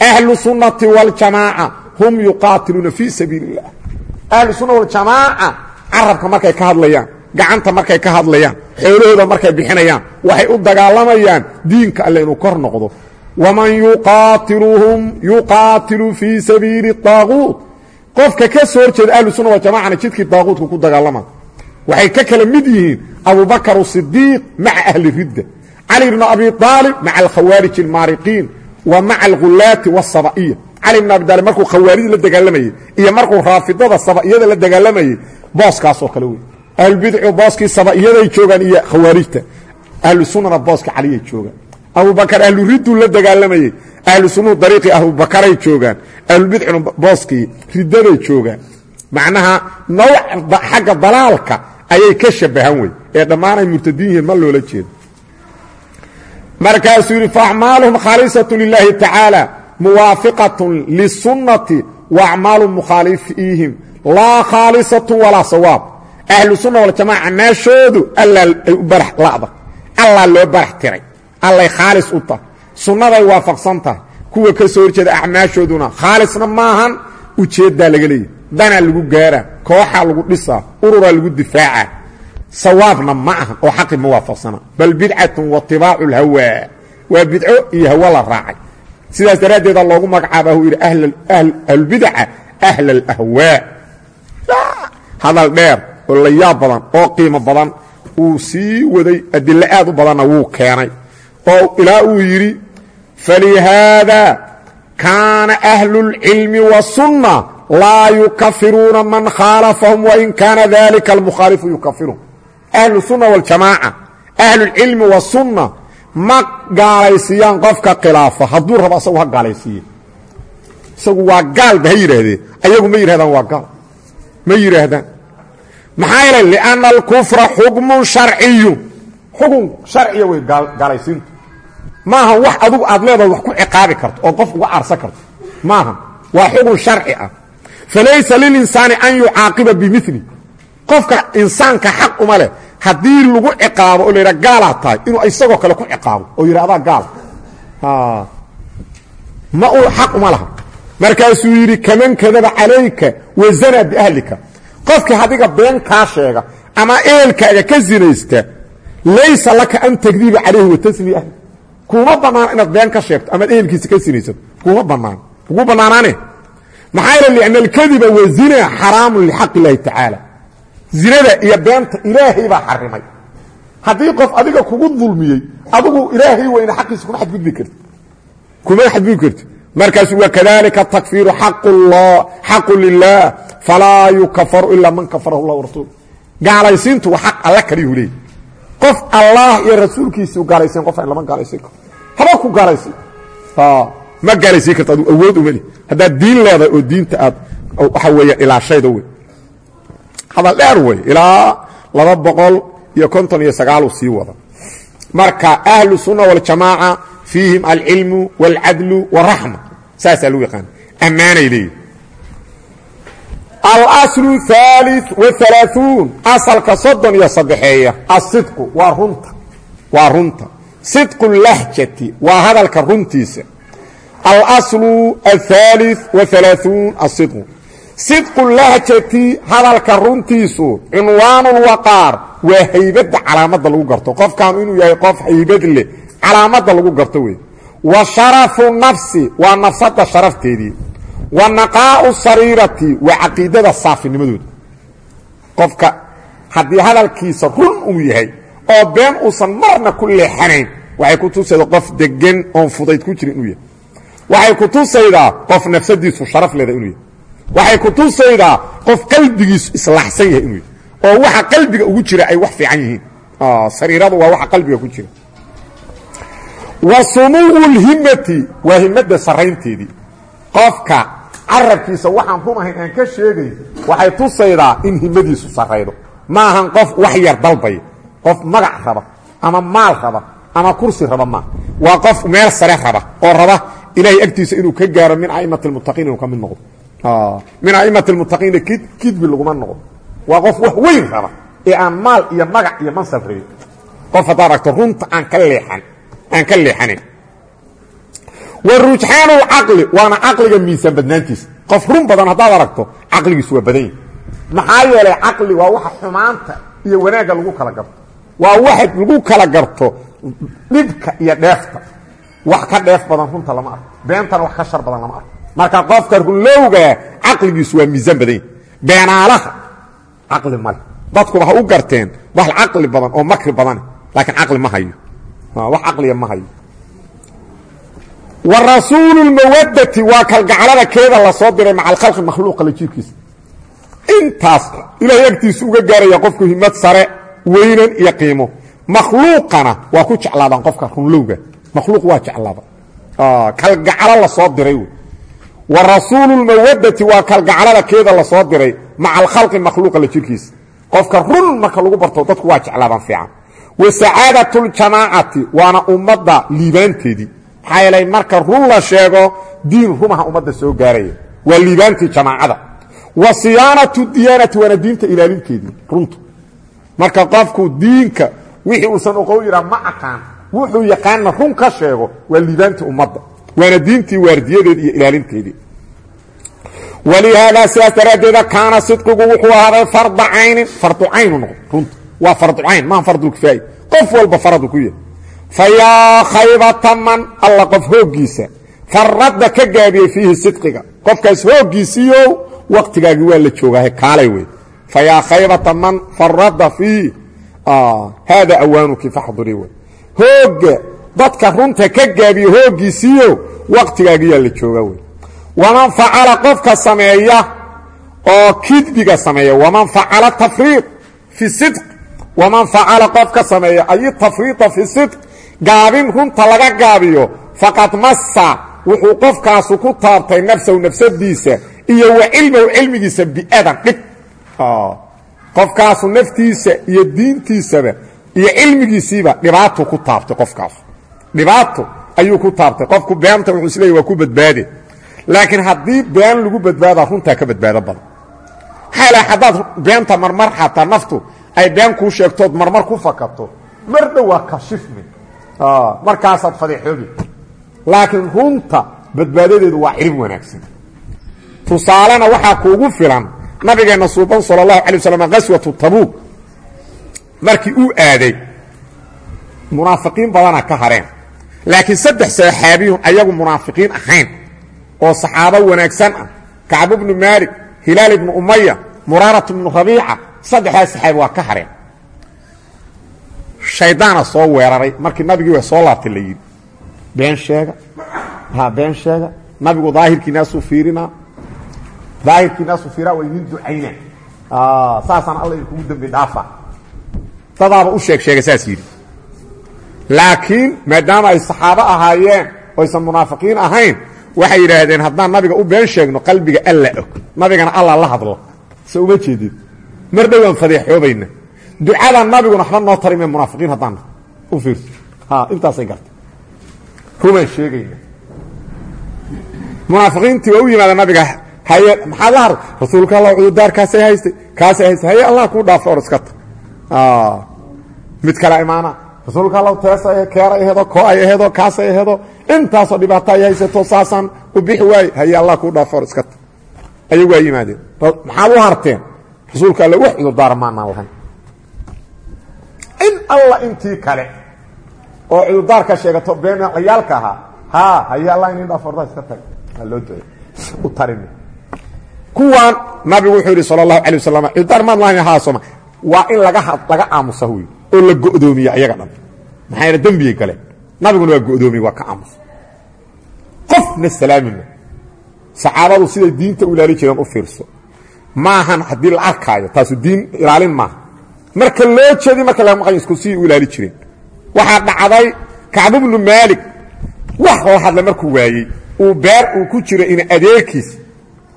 ahlu sunnati waljamaaca hum yuqaatiluuna fii sabiili اllah ahlu sunna waljamaaca carabka markay ka hadlayaan gacanta markay ka hadlayaan xoolahooda markay bixinayaan waxay u dagaalamayaan diinka alle inuu kor noqdo. Waman yuqaatiluhum yuqaatilu fii sabiili طaaguut qofka ka soo horjeeda ahlu sunna waljamacana jidkii daaquudka ku dagaalama. Waxay ka kala mid yihiin abubakr الصidiiq maca ahli ridda cali bn abi aalib maca alkhawaarij اlmaariqiin wa maca alghulaati wالsaba'iya cali bn abi aalib markuu khawaarij la dagaalamayey iyo markuu raafidada saba'iyada la dagaalamayey booskaasoo kale wey ahlubidcu booskii saba'iyaday joogaan iyo khawaarijta ahlu sunnana booska caliyay joogaan abubakar ahlu ridduu la dagaalamayey ahlu sunnuhu dariiqii abubakaray joogaan ahlubidcuna booskii riddaday joogaan macnaha nawc xagga dalaalka ayay ka shabahan wey ee dhammaanay murtadiin yihiin ma loola jeedo. Markaasuu yidhi faacmaaluhum khaalisatu lilaahi tacaala muwaafiqatun lisunnati wa acmaalu mukhaalifiihim laa khaalisatu walaa sawaab. Ahlu sunna waljamaaca meeshoodu allaa ay u barax la'da. Allaa loo barax tiray. Allay khaalis u tahay. Sunnaday waafaqsan kuwa ka soo horjeeda acmaashooduna khaalisna maahan ujeeddaa laga leeyahy danaa lagu gaaraa kooxaa lagu dhisaa ururaa lagu difaacaa sawaabna ma aha oo xaqi ma waafaqsana bal bidcatun watibaacu lhawaa waa bidco iyo hawo la raacay. Sidaas daraaddeeda loogu magacaaba uu yidhi ahlulbidaca ahla alahwaa hadal dheer oo la yaab badan oo qiimo badan uu sii waday adilo aad u badanna wuu keenay. Oo ilaa uu yidhi falihaada kaana ahlu اlcilmi wasunna laa yukafiruuna man khaalafahum wain kaana dalika almukhaalifu yukafiruhum ahlu sunna waljamaaca ahlulcilmi wasunna ma gaalaysiiyaan qofka khilaafa. Hadduu rabo asagu ha gaalaysiiye. Isagu waa gaalba ha ayagu ma yidhahdaan waa gaal. Ma yidhaahdaan. Maxaa yeelay lianna alkufra xukmun sharciyu. Xukun sharciya wey gaalaysiintu. Maaha wax adugu aad leedahay wax ku ciqaabi karto oo qof uga aarsan karto. Maaha. Waa xukun sharci ah. Falaysa lilinsaani an yucaaqiba bimili qofka insaanka xaq uma leh haddii lagu ciqaabo oo la yidhaha gaalaad tahay inuu isagoo kale ku ciqaabo oo yidha adaa gaal ma uu xaq uma laha. Markaasuu yidhi kaman kadaba calayka wazanaa biahlika qofkii adiga been kaa sheega ama eelkaaga ka sinaysta laysa laka an takdiba calayhi watasmi ahli. Kuuma bannaan inaad been ka sheegto amaad ehelkiisa ka sinaysato. Kuuma bannaan. Kugu bannaanaane. Maxaa yeele lianna alkadiba wa zina xaraamun lixaq illaahi tacaala zinada iyo beenta ilaahay baa xarimay. Haddii qof adiga kugu dulmiyey adigu ilaahay weyna xaqiisa kuma xadgudbi karti kuma xadgudbi karti markaasu wakadalika takfiiru xaqu lilah falaa yukafaru ilaa man kafarahu allah rasuul gaalaysiintu waa xaq alla kaliyuu leeyay. Qof allah iyo rasuulkiisii gaalaysiin qof aan lama gaalaysiin karo haba ku gaalaysiin ma gaalaysiin karta adu awood umali haddaad diin leedahay oo diinta aad waxa weeya ilaashayda wey hadal dheer wey ilaa laba boqol iyo konton iyo sagaalu sii wada marka ahlu sunna waljamaaca fiihim alcilmu wاlcadlu wاraxma saasaa lagu yaqaana ammaanay leeyihi alaslu aali waalaauun asalka soddon iyo saddexeeya asidqu waa runta waa runta. Sidqu lahjati waa hadalka runtiisa. Alaslu ahaali waalaauun asidqu sidqu lahjati hadalka runtiisu cinwaanu lwaqaar waa haybadda calaamadda lagu garto. Qofkaanu inuu yahay qof haybad leh calaamadda lagu garto wey wa sharafu nafsi waa nafsadda sharafteedii. Wa naqaa'u sariirati waa caqiidada saafinimadooda qofka haddii hadalkiisa run uu yahay oo been uusan marna ku leexanayn waxay ku tusaydaa qof degan oon fudayd ku jira inuu yahay. Waxay ku tusaydaa qof nafsadiisu sharaf leeda inuu waxay ku tusaydaa qof qalbigiisu islaaxsan yahay inuu oo waxa qalbiga ugu jira ay wax fiican yihiin. Sariiradu waa waxa qalbiga ku jira. Wa sumuwu lhimmati waa himmadda sarraynteedii qofka carabkiisa waxaan run ahayn aan ka sheegay waxay tusaydaa in himmadiisu sarraydo. Maahan qof wax yar dalbaya qof magac raba ama maal raba ama kursi raba maa waa qof meel sare raba oo raba ilaahay agtiisa inuu ka gaaro min a'immati almuttaqiin inuu ka mid noqdo min a'immati almuttaqiina kidbi laguma noqdo waa qof wax weyn raba ee aan maal iyo magac iyo mansab rabin qof haddaad runta aan ka leexan aan ka leexanayn wa rujxaanu lcaqli waana caqliga miisaan badnaantiisa qof run badan haddaad aragto caqligiisu waa badan maxaa yeelay caqli waa waxa xumaanta iyo wanaagga lagu kala garto waa waxa lagu kala garto dhibka iyo dheefta wax ka dheef badan runta lama arko beentana wax ka shar badan lama arko marka qofka runlowgaa caqligiisu waa miisaan badan yahi beenaalaha caqli male dadkuba ha u garteen wax caqli badan oo makri badan. Laakiin caqli ma hayo. Wax caqliya ma hayo. Wa rasuulu lmawadati waa kalgaclada keeda la soo diray maca alkhalqi makhluuqa la jirkiisa. Intaas ilaahay agtiisa uga gaaraya qofku himad sare weynan iyo qiimo. Makhluuqana waa ku jeclaadaan qofka runlowga makhluuq waa jeclaada kalgaclo la soo diray wey wa rasuulu lmawadati waa kalgaclada keeda la soo diray maca alkhalqi makhluuqa la jirkiisa. Qofka run marka lagu barto dadku waa jeclaadaan fiican. Wa sacaadatu ljamaacati waana ummadda liibaanteedii marka run la sheego diin rumaha ummadda soo gaaraya. Waa liibaantii jamaacada. Wa siyaanatu diyaanati waana diinta ilaalinteedii runtu. Marka qofku diinka wixii uusan oqow yidhaa ma aqaan. Wuxuu yaqaanna run ka sheego waa liibaantii ummadda waana diintii waardiyadeedi iyo ilaalinteedii. Walihaadaa sidaas daraaddeeda kaana sidqigu wuxuu ahaaday farda caynin fardu caynu noqdo runta waa fardu cayn maaha fardulkifaayi qof walba faradu ku yahay fa yaa khaybata man alla qof hooggiisa. Faradda ka gaabiyey fiihi sidqiga. Qofkaas hooggiisiiyow waqtigaagii waa la joogaahe kaalay wey fa yaa khaybata man faradda fiihi. Haada awaanuki faxdurii wey hoogga dadka runta ka gaabiye hooggiisiiyow waqtigaagiyaa la joogaa wey waman facala qofka sameeya oo kidbiga sameeya waman facala tafriid fi sidq waman facala qofka sameeya ay tafriida fi sidq gaabin runta laga gaabiyo faqad massa wuxuu qofkaasu ku taabtay nafsahu nafsadiisa iyo wa cilmahu cilmigiisa biadan dhib qofkaasu naftiisa iyo diintiisaba iyo cilmigiisiiba dhibaato ku taabtay qofkaasu dhibaato ayuu ku taabtay. Qofku beenta wuxuu isleeyay waa ku badbaade laakiin haddii been lagu badbaadaa runtaa ka badbaado badan. Maxaa la haddaad beenta marmar xataa naftu ay been kuu sheegtood marmar ku fakato mar dhow waa kashifmi markaasaad fadeexoobi. Laakiin runta badbaadadeedu waa cilm wanaagsan. Tusaalena waxaa kuugu filan nabigeenna suuban sala allahu alay waslam qaswatu tabuuk. Markii uu aaday munaafiqiin badana ka hareen laakiin saddex saxaabiyun ayagu munaafiqiin ahayn oo saxaabo wanaagsan ah. Kacb bnu maalik hilaal ibnu umaya muraarat bnu rabiica saddexdaas saxaabi waa ka hareen. Shaydaana soo weeraray. Markii nabigii waa soo laabtay la been sheega ha been sheega. Nabigu daahirkiinaasuu fiirinaa daahirkiinaasuu fiiraa waa idin ducayna. Saasaan alla idinkugu dembi dhaafa. Dadaaba u sheeg sheega saas laakiin maadaama ay saxaabo ahaayeen oysan munaafiqiin ahayn waxay yidhaahdeen haddaan nabiga u been sheegno qalbiga alla og. Nabigana alla la hadlo. Se uma jeedid mar dhowaan fadeexoobayna ducada nabiguna waxba noo tarime munaafiqiin haddaan u fiirso. Intaasay gartay rumaan sheegayna? Munaafiqiintii waa u yimaada nabiga haye maxaad la har rasuulka allah cudurdaarkaasay haystay kaasay haystay haye allah kuu dhaafo or iska ta mid kale imaana rasuulka alla teesa keera aheedo ko ay aheedo kaasay aheedo. Intaasoo dhibaato ay haysato saasaan u bixi waaye haye allah kuu dhaafo iska ta ayagu waa yimaadeen. Maxaad u harteen rasuulka alle wax cudurdaara maanaan lahayn. In alla intii kale oo cudurdaarka sheegato beenciyaalka ahaa ha haye allah inin dhaafo ordaa iska tag. Loo ducey u tarin. Kuwaan nabigu wuxuu yidhi sal اlahu alay wasalam cudurdaar maad lahayn haasoma waa in laga laga aamusa wy oo la go'doomiya ayaga dhan. Maxaa yeele dembiyay galeen nabiguna waa go'doomiye waa ka aamusa qofna salaamina saxaabadu siday diinta u ilaali jireen u fiirso. Maahan haddii la arkaayo taasu diin ilaalin maaha. Marka loo jeedi marka laga maqan isku sii u ilaali jireen. Waxaa dhacday kacbu bnu maalik. Wax la hadla markuu waayey. Uu beer uu ku jiro in adeerkiis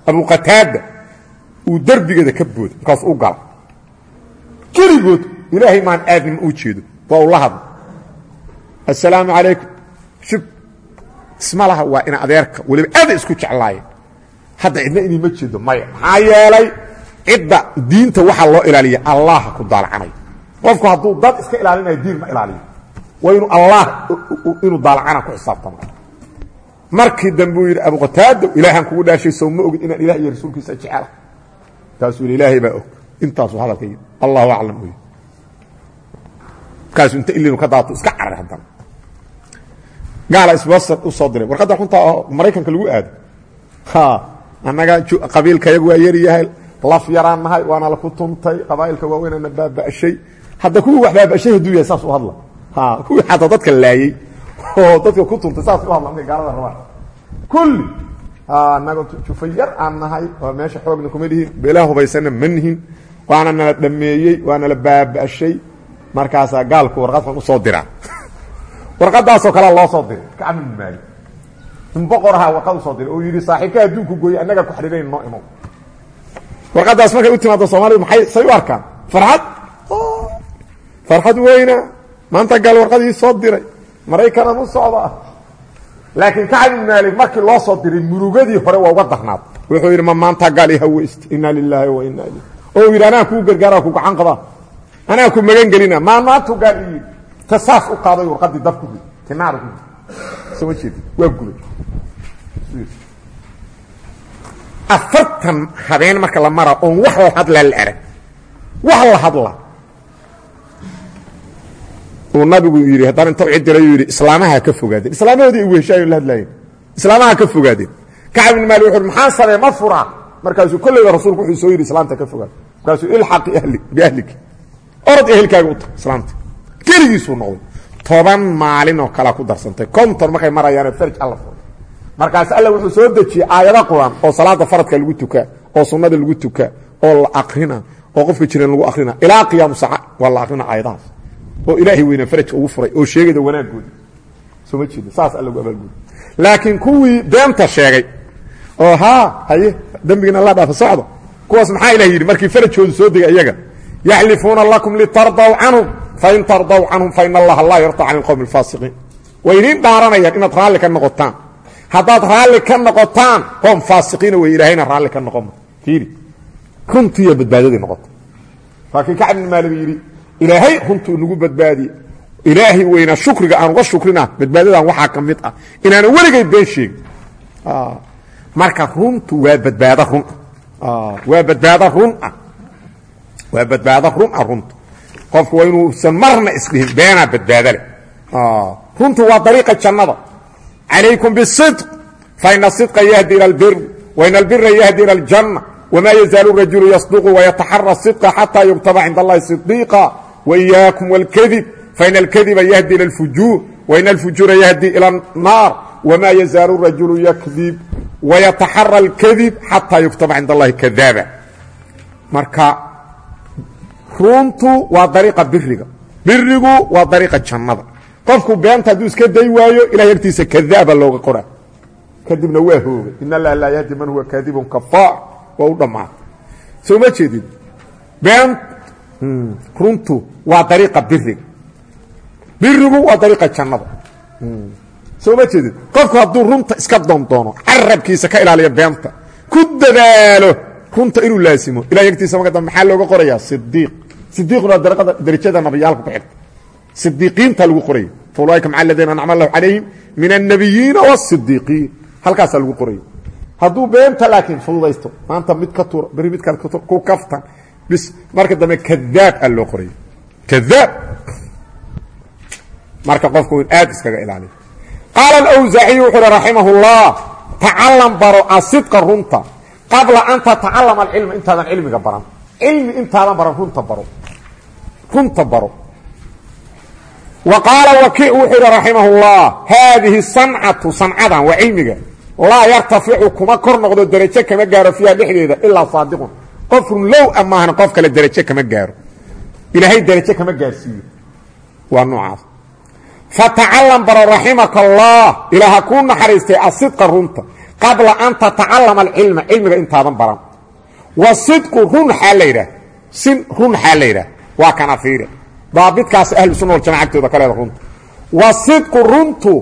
abuqataada uu derbigeeda ka booday markaas u gala keligood ilaahay maan aadin u jeedo. Waa uu la hadla assalaamu calaykum. Shub isma laha waa ina adeerka weliba aada isku jeclaayeen hadda cidna inima jeedo maya. Maxaa yeelay cidda diinta waxaa loo ilaaliya allaha ku daalacanayo. Qofku hadduu dad iska ilaalinayo diin ma ilaaliyo. Waa inuu allah inuu daalacana ku xisaabtama markii dambuu yidhi abu qataadow ilaahaan kugu dhaashay sow ma ogid inaan ilah iyo rasuulkiisa jecela taasuu yidhi ilaahay baa og. Intaasuu hadalka yidhi. Allahu aclam u yidhi markaasuu inta ilinu ka daato iska carar haddana. Gaala isbasar u soo diray. Warqadda runtaa oo maraykanka lagu aado. Annaga qabiilka yagu waa yaryahay laf yaraan nahay waana laku tuntay qabaa'ilka waaweynana baaba'shay. Hadda kuwii wax baaba'shay hadduu yahay saas u hadla. Ha kuwii xataa dadka laayey oo dadka ku tuntay saas u hadla markay gaalada rabaan kulli annaga jufay yar aan nahay oo meesha xoogna kuma dhihin beelaha hubaysanna ma nihin waana nala dhameeyey waana la baaba'shay markaasaa gaalku warqadkan u soo diraa warqadaasoo kalea loo soo diray. Kacbi bin maalik in boqorahaa warqad u soo diray oo yidhi saaxiibka adduunku gooyey annaga ku xidhiirayn noo imow. Warqadaas markay u timaado soomaalida maxay say u arkaan? Farxad? Farxad weyna. Maanta gaal warqadii soo diray. Maraykanan u socda. Laakiin kacbi bin maalik markii loo soo diray murugadii hore waa uga darnaad. Wuxuu yidhi ma maanta gaal i haweyst. Inna lilaahi wa inna ilayh oo yidhi anaa kuu gargaara ku gacan qabaa anaa ku magan gelina maa maantu gaal i yidhi ta saas u qaaday warqadii dab ku ri tinaada ku ri soma jeedi waa gubay afartan habeen marka la mara oon wax la hadlaa la arag. Wax la hadla uu nabigu yidhi haddana inta cidiray yidhi islaamaha ka fogaadeen islaamahoodii ay weheshaayo la hadlaayeen. Islaamaha ka fogaadeen kacab ibn maali wuxu maxaan samee ma furaa markaasuu kolleyba rasuulku wuxuu soo yidhi islaamta ka fogaad markaasuu ilxaqi ahli biahliki orod ehelkaaga u tag islaamta keligiisuu noqday. Toban maalin oo kalea ku darsantay. Konton markay marayaane farj alla furay. Markaas alla wuxuu soo dejiyey aayado qur'aan oo salaada faradka lagu tukaa oo sunnada lagu tukaa oo la akrina oo qofka jiran lagu akrina. Ilaa qiyaamu saaca waa la akrina aayadahaas. Oo ilaahay weyna farajka ugu furay oo sheegayda wanaagooda soo ma jeeda saas alla ugu abaalgooda laakiin kuwii beenta sheegay oo haa haye dembigina alla dhaafa socdo kuwaas maxaa ilah yidhi? Markii farajkoodu soo degay iyaga yaxlifuuna lakum litardaw canhum fain tardaw canhum fain allaha laa yarda can ilqowmi alfaasiqiin way idiin dhaaranayaan inaad raalli ka noqotaan haddaad raalli ka noqotaan qoom faasiqiina wey ilaahayna raalli ka noqon fiiri runtiiyo badbaadadii noqota laakiin kacb ibn maalig yidhi ilaahay runtuu nagu badbaadiye ilaahay weynaa shukriga aan uga shukrina badbaadadan waxaa ka mid ah inaanan weligay been sheegin marka runtu waa badbaado run ah waa badbaado run ah waa badbaado run ah a runta qofku waa inuusan marna isdhihin beenaa badbaadale ah, runtu waa ariiqa jannada. Calaykum bisidq faina asidqa yahdi ila albir wain albira yahdi ila aljanna wma yazaalu rajulu yasduqu wayataxara sidqa xataa yugtaba cinda allahi sidiiqa waiyaakum walkadib faina alkadiba yahdi ila alfujuur wain alfujuura yahdi ila annaar wma yazaalu rajulu yakdib wayataxara alkadib xataa yugtaba cinda allahi kadaaba. Marka runtu waa dariiqa biriga birigu waa dariiqa jannada. Qofku beenta hadduu iska day waayo ilahay agtiisa kadaaba looga qora kadibna waa hoogay. In allaha laa yahdi man huwa kaadibun kafaar. Waa u dhammaatay soo ma jeedid been runtu waa dariiqa biriga birigu waa dariiqa jannada. Soo ma jeedid qofku hadduu runta iska doondoono carabkiisa ka ilaaliya beenta ku dadaalo runta inuu laasimo. Ilahay agtiisa marka dambe maxaa looga qorayaa? Sidiiq sidiiquna waa darajada nabiyaalka ku xigta sidiiqiinta lagu qoraya faulaaika maca aladiina ancama allahu calayhim min annabiyiina wasidiiqiin halkaasaa lagu qoraya hadduu beenta laakiin fududaysto maanta mid ka tuura beri mid kale ku kaftan bis marka dambe kadaab aa loo qoraya kadaab marka qofku in aad iskaga ilaaliyo qaala alawsaaciyu wuxuu uhi raximah اllah tacalam baro asidqa runta qabla an tatacalama alcilma intaadan cilmiga baran. Cilmi intaadan baran runta baro runta baro. Wa qaala wakiic wuxuu yidhi raximah اllah haadihi sancatu sancadan waa cilmiga. Laa yartaficu kuma kor noqdo derajo kama gaaro fiiha dhexdeeda ilaa saadiqun. Qof run low a maahan qof kale derajo kama gaaro. Ilaahay derajo kama gaarsiiyo. Waa noocaas fatacalam baro raximaka allah ilaaha kuu naxariistay asidqa runta qabla an tatacalama alcilma. Cilmiga intaadan baran. Wa sidqu run xaa la yidhaah? Sin run xaa la yidhaah waa kana fiire daabitkaas ahlu sunna waljamaca agtooda ka leeda runta. Wa sidqu runtu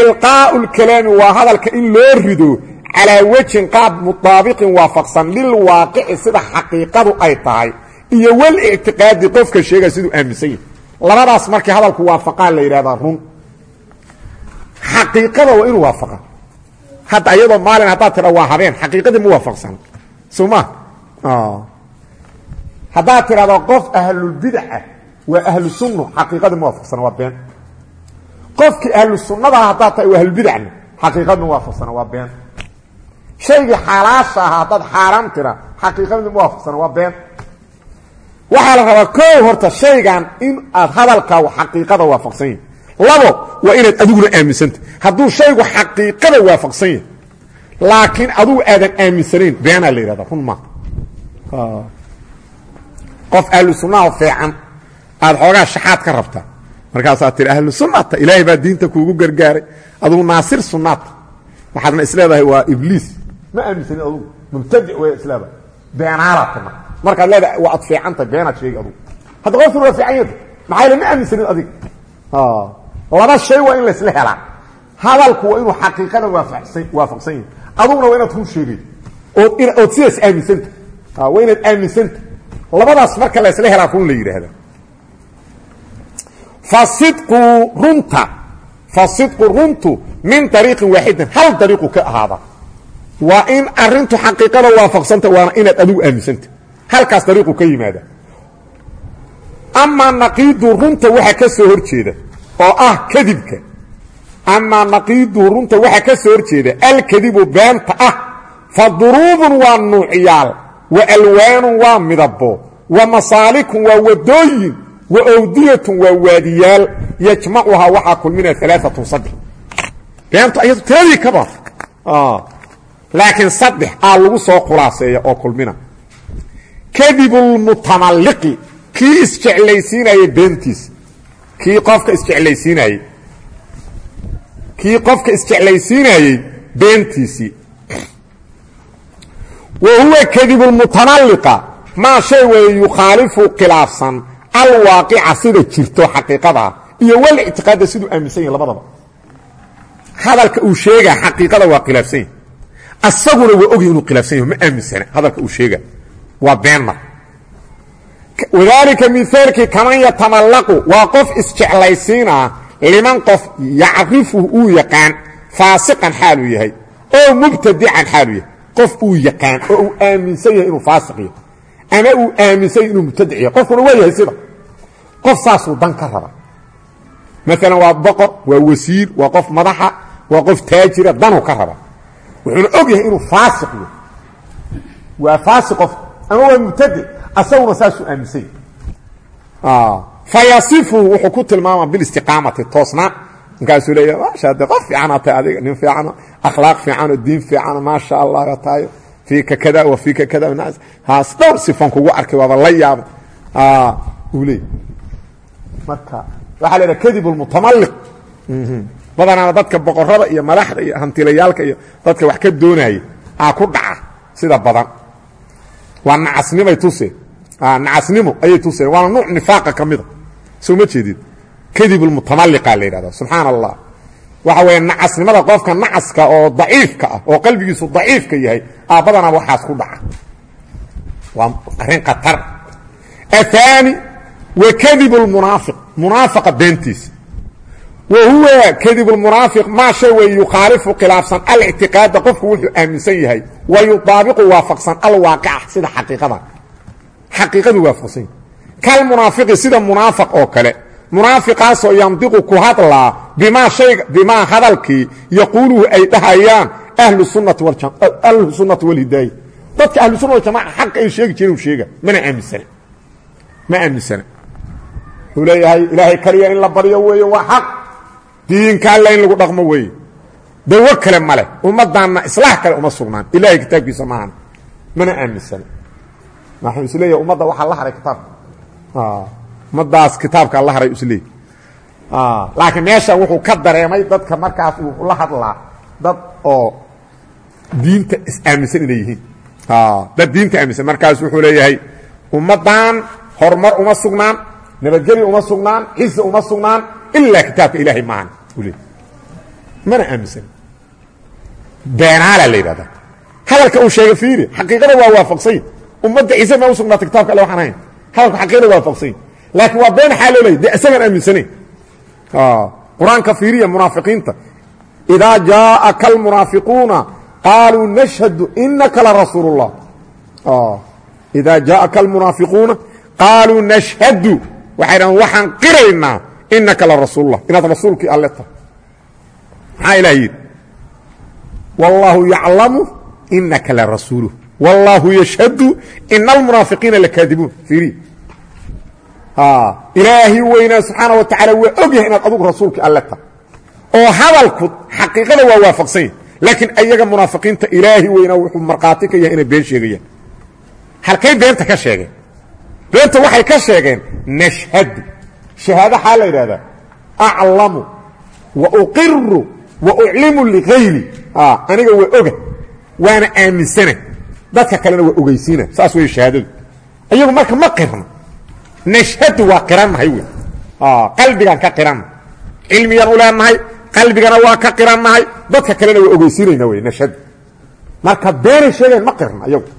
ilqaa'u lkalaami waa hadalka in loo rido calaa wejin qaab mutaabiqin waafaqsan lilwaaqici sida xaqiiqadu ay tahay iyo wal ictiqaadi qofka sheegaya siduu aaminsan yahay. Labadaas markii hadalku waafaqaan la yidhahdaa run. Xaqiiqada waa inuu waafaqa hadda iyadoo maalin haddaad tidha waa habeen xaqiiqadii ma waafaqsan. Soo ma haddaad tidhahdo qof ahlulbidaca waa ahlu sunno xaqiiqadii ma waafaqsana waa been. Qofkii ahlu sunnadaa haddaad tahay waa ahlubidacna xaqiiqadii ma waafaqsana waa been. Shaygii xaalaasha ahaa haddaad xaaraam tira xaqiiqadii ma waafaqsana waa been. Waxaa la rabaa koow horta shaygan in aad hadalkaagu xaqiiqada waafaqsan yahi labo waa inaad adiguna aaminsanta hadduu shaygu xaqiiqada waafaqsan yahay laakiin adugu aadan aaminsanayn beenaa la yidhahda run maa qof ahlu sunnaha fiican aad xoogaa shaxaad ka rabta. Markaasaad tihi ahlu sunnata ilaahay baa diinta kuugu gargaaray adugu naasir sunnaata waxaadna isleedahay waa ibliis. Ma aaminsanin adugu mubtadic way isleedahay beenaalaad tima markaad leedahay waa ad fiicantahay beenaad sheegi adugu. Hadda qofkuna waa fiican yada maxaa yale ma aaminsanin adiga laba shay waa in laysla helaa. Hadalku waa inuu xaqiiqada waafaqsan yahay. Aduguna waa inaad run sheegay ood sidaas aaminsanta waa inaad aaminsanta labadaas marka laysla helaa run la yidhaahda fasidqu runta fasidqu runtu min ariiqin waaxidin hal dariiqu ka ahaada. Waa in arintu xaqiiqada waafaqsanta waana inaad adigu aaminsanta. Halkaas dariiqu ka yimaada. Amaa naqiidu runta waxa ka soo hor jeeda oo ah kadibka. Amaa naqiidu runta waxa ka soo hor jeeda alkadibu beenta ah fa duruubun waa nuuciyaal wa alwaanun waa midabo wa masaalikun waa wadooyin wa awdiyatun waa waadiyaal. Yajmacuhaa waxaa kulminaya alaaatun saddex. Beentu ayadu tiradii kaba laakiin saddex aa lagu soo khulaaseeya oo kulmina kadibulmutamalliqi kii isjeclaysiinayey beentiisa kii qofka isjeclaysiinayey kii qofka isjeclaysiinayey beentiisii wa huwa kadibulmutamalliqa maa shay weeye yukhaalifu khilaafsan alwaaqica sida jirto xaqiiqadaa iyo wal ictiqaada siduu aaminsan yahi labadaba hadalka uu sheegaa xaqiiqada waa khilaafsan yahi asaguna waa ogyahy inuu khilaafsan yahi ma aaminsana hadalka uu sheega waa been mar wadaalika miaalkii kaman yatamallaqu waa qof isjeclaysiinaa liman qof yacrifuhu uu yaqaan faasiqan xaaluu yahay oo mubtadican xaaluu yahay qof uu yaqaan oo uu aaminsan yahay inuu faasiq yahay ama uu aaminsan yahay inuu mubtadic yahay qofkuna waa yahay sida. Qof saasuu dan ka raba maalan waa boqor waa wasiir waa qof madaxa waa qof taajira danuu ka raba wuxuuna og yahay inuu faasiq yahay. Waa faasiq qof ama waa mubtadic asaguna saasuu aaminsan yahay. Fayasifuhu wuxuu ku tilmaama bilistiqaamati toosnaan markaasuu leeya maasha de qof fiicana tahay adiga nin fiicano akhlaaq fiicanoo diin fiicano maasha allah tahay. Fiika kada wa fiika kada haas dhowr sifan kugu arkay waaba la yaaba uu leey marka waxaa la idhaha kadib lmutamalliq badanaana dadka boqorada iyo madaxda iyo hantilayaalka iyo dadka wax ka doonaya aa ku dhaca sida badan. Waa nacasnimay tuseen nacasnimo ayay tuseen waana nuuc nifaaqa ka mida. Soo ma jeedid kadib lmutamalliqa la yidhahda subxaan allah waxa weeye nacasnimada qofka nacaska oo daciifka ah oo qalbigiisu daciifka yahay aa badanaa waxaas ku dhaca. Waa arrin khatar. Ahaani wa kadib lmunaafiq munaafaqa beentiisa. Wa huwa kadib lmunaafiq maa shay wey yukhaalifu khilaafsan alictiqaada qofku wuxuu aaminsan yahay wa yudaabiqu waafaqsan alwaaqica sida xaqiiqada xaqiiqadu waafaqsan yahy kalmunaafiqi sida munaafiq oo munaafiqaasoo yandiqu ku hadlaa bimaa hadalkii yaquuluhu ay dhahayaan ahlu sunnati walhidaaya dadka ahlu sunna waljamaca xaqa ay sheegi jireen u sheega mana aaminsana. Ma aaminsana. Wuxuu leeyahay ilaahay kaliya in la baryo weeye waa xaq. Diinka alla in lagu dhaqmo weeye. Dawo kale ma leh. Ummaddaanna islaax kale uma sugnaan. Ilahay kitaabkiisa maahan mana aaminsana. Waxuu is leeyahay ummadda waxaa la haray kitaabka ummadaas kitaabka la haray isleey laakiin meesha wuxuu ka dareemay dadka markaas uu la hadlaa dad oo diinta is-aaminsan inay yihiin dad diinta aaminsan markaas wuxuu leeyahay ummaddan horumar uma sugnaan nabadgelya uma sugnaan ciza uma sugnaan ilaa kitaabka ilaahay maahan u leey mana aaminsan beenaala la yidhahda hadalka uu sheegay fiiri xaqiiqada waa waafaqsany ummadda ciise ma u sugnaata kitabka alle waxaan ahayn. Hadalku xaqiiqada waafaqsany laakiin waa been xaalolay dee isagaan aaminsanayn. Ah, qur'aanka fiiriya munaafiqiinta idaa jaaaka almunaafiquuna qaaluu nashhadu inaka larasuul اllah ah, idaa jaaaka almunaafiquuna qaaluu nashhadu. Waxay dhahan waxaan qiraynaa inaka larasuullah inaad rasuulkii alle tahay. Maxaa ilaah yidhi? Wallaahu yaclamu inaka yashhadu ina almunaafiqiina lakaadibuun iiriya ilaahi weynaa subxaana wa tacaala waa og yahay inaad adugu rasuulkii alle tahay oo hadalku xaqiiqada waa waafaqsan yahy laakiin ayaga munaafiqiinta ilaahi weynaa wuxuu markhaati ka yahay inay been sheegayaan. Halkay beenta ka sheegeen. Beenta waxay ka sheegeen nashhadu shahaado xaa la yidhahdaa aclamu wa uqiru wa uclimu ligayri aniga waa oga waana aaminsana. Dadka kalena waa ogeysiina saas wey shahaadadu. Iyagu marka ma qirna nashhadu waa qirannahay wey ah, qalbigaan ka qiranna cilmigaan u leenahay qalbigana waa ka qirannahay dadka kalena waa ogeysiinayna wey nashhadu marka beenay sheegayn ma qirna iyagu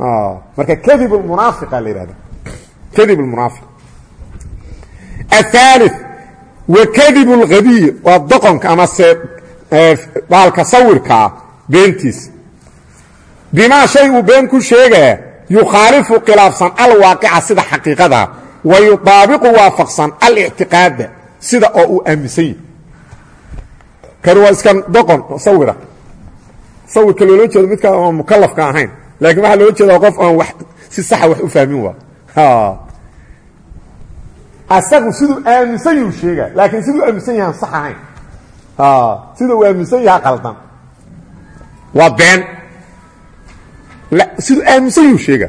ah, marka kadib lmunaafiqa la yidhahda kadib lmunaafiq ahaali wa kadib اlkhabiir waa doqonka ama se baalka sawirkaa beentiisa. Bimaa shay uu been ku sheegaa yukhaalifu khilaafsan alwaaqica sida xaqiiqadaa wa yudaabiqu waafaqsan alictiqaada sida oo uu aaminsan yahy kani waa iska doqon sawira. Sawirka loola jeedo midka aan mukalafka ahayn laakiin waxaa loola jeeda qof aan wax si saxa wax u fahmin waa. Asagu siduu aaminsan yuu sheega laakiin siduu aaminsan yahan sax ahayn. Sida uu aaminsan yaha qaldan. Waa been siduu aaminsan yuu sheega.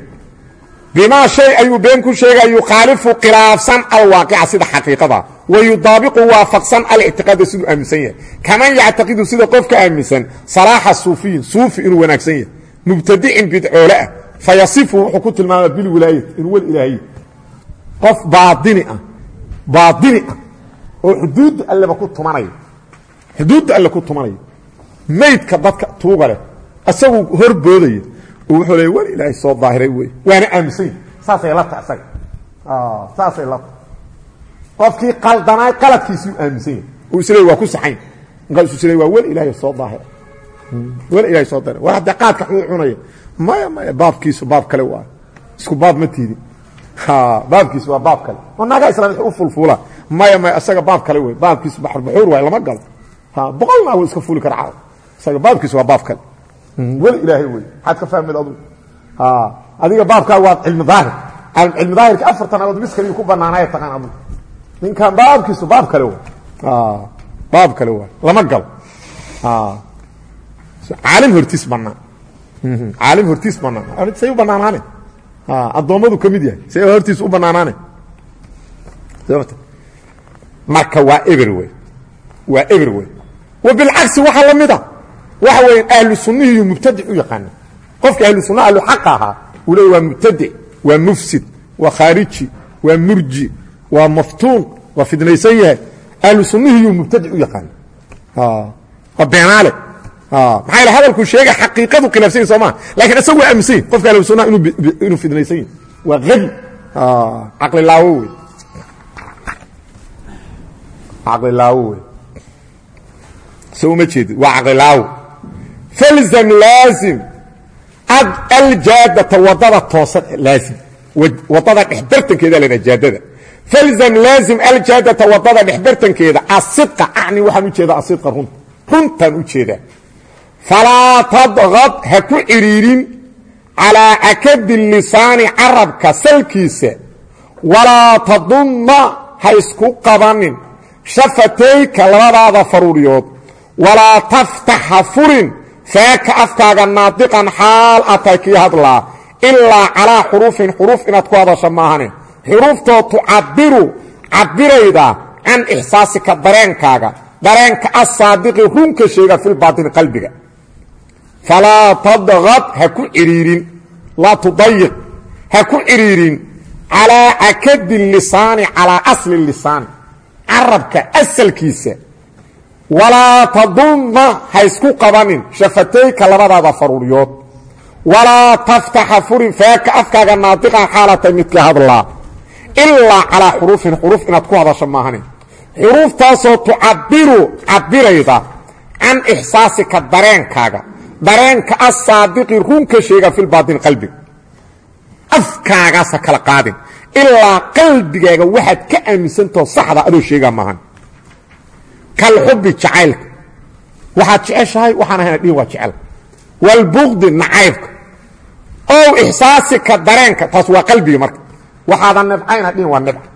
Bimaa shay ayuu been ku sheega yukhaalifu khilaafsan alwaaqica sida xaqiiqada wa waafaqsan alictiqaada siduu aaminsan yahay. Kaman yactaqidu sida qofka aaminsan salaaxa suufiyin suufi inuu wanaagsan yahay. Mubtadicin bidcoole ah. Fayasifu wuxuu ku tilmaama bilwilaayati inuu wel ilaahiy qof baadini ah baadini ah oo xuduudda alleba ku tumanayo xuduudda alle ku tumanayo maydka dadka tuuga leh isaguu hor boodaya. oo wuxuu leey wel ilaahay soo daahiray wey waana aaminsan yahi saasay la ta isaga saasay la ta qofkii qaldanaay qaladkiisii u aaminsan yahay. Uu isleey waa ku saxayn. Markaasuu isleey waa wel ilaahay soo daahiray wel ilahay soo daahiray war haddee qaadka xuu cunaya maya maya baabkiisu baab kale waa. Isku baab ma tiidin. Baabkiisu waa baab kale. Oo nagaa islaamid u fulfuula maya maya isaga baab kale wey baabkiisu baxurbaxuur waay lama galo. Boqol naa wuu iska fuli kara caaw isaga baabkiisu waa baab kale weli ilaahay wey maxaad ka fahmeed adugu adiga baabkaa waa cilmi daahir. Cilmi daahirka afartan abood mis kaliyu ku banaanaya taqaan adugu ninkan baabkiisu baab kale wey baab kale waay. Lama galo caalim hortiis banaan caalim hortiis banaan say u banaanaane addoommadu ka mid yahay. Say hortiis u banaanaane marka waa eber wey waa eber wey wa bilcagsi waxaa la mida waxa weya ahlu sunnihi iyo mubtadic u yaqaana qofka ahlu sunna ahlu xaqa ahaa uu leey waa mubtadic waa mufsid waa khaariji waa murji waa maftuun waa fidnaysan yahay. Ahlu sunnihi iyo mubtadic u yaqaana waa beenaale. Maxaa yeel hadalkuu sheegay xaqiiqadu khilaafsan yahy soo maa laakiin isagu waa aaminsan yahy qofka ahlu sunnaha inuu fidnaysan yahy waa habi caqlilaawo wey caqlilaawo wey so uma jeedid waa caqlilaawo falzam laazim aljaadata waddada toosan laazim waddada dhexbartankeeda la jaadada falzam laazim aljaadata waddada dhexbartankeeda asidqa acni waxaan u jeedaa asidqa runta runtaan u jeedaa falaa tadqad ha ku cidhiirin calaa akadi lisaani carabka salkiisa walaa tadumma ha isku qabanin shafatayka labadaada faruuriyood walaa taftax ha furin faaka afkaaga naadiqan xaal atay kii hadlaa ilaa calaa xuruufin xuruuf inaad ku hadasho maahane xuruuftoo tucabiru cabirayda can ixsaasika dareenkaaga dareenka asaadiqi runka sheega filbaatini qalbiga. Falaa tadqad ha ku cidhiirin laa tudayiq ha ku cidhiirin calaa cakadi lisaani calaa asli lisaani carabka asalkiisa walaa tadumma ha isku qabanin. Shafatayka labadaada faruuryood walaa taftaxa furin faaka afkaaga naadiqan xaalatay midka hadlaa ilaa calaa xuruufin xuruuf inaad ku hadasho maahane xuruuftaasoo tucabiru cabirayda can ixsaasika dareenkaaga. Dareenka asaadiqi runka sheega filbaatin qalbiga afkaagaasa kala qaadin. Ilaa qalbigaaga waxaad ka aaminsantao saxda adoo sheegaa maahan kalxubi jacaylka. Waxaad jeceshahay waxaan ahayna dhihin waa jecel. Walbuqdi nacaybka ow ixsaasika dareenka taas waa qalbiga marka. Waxaadan nibcayna dhihin waa nibca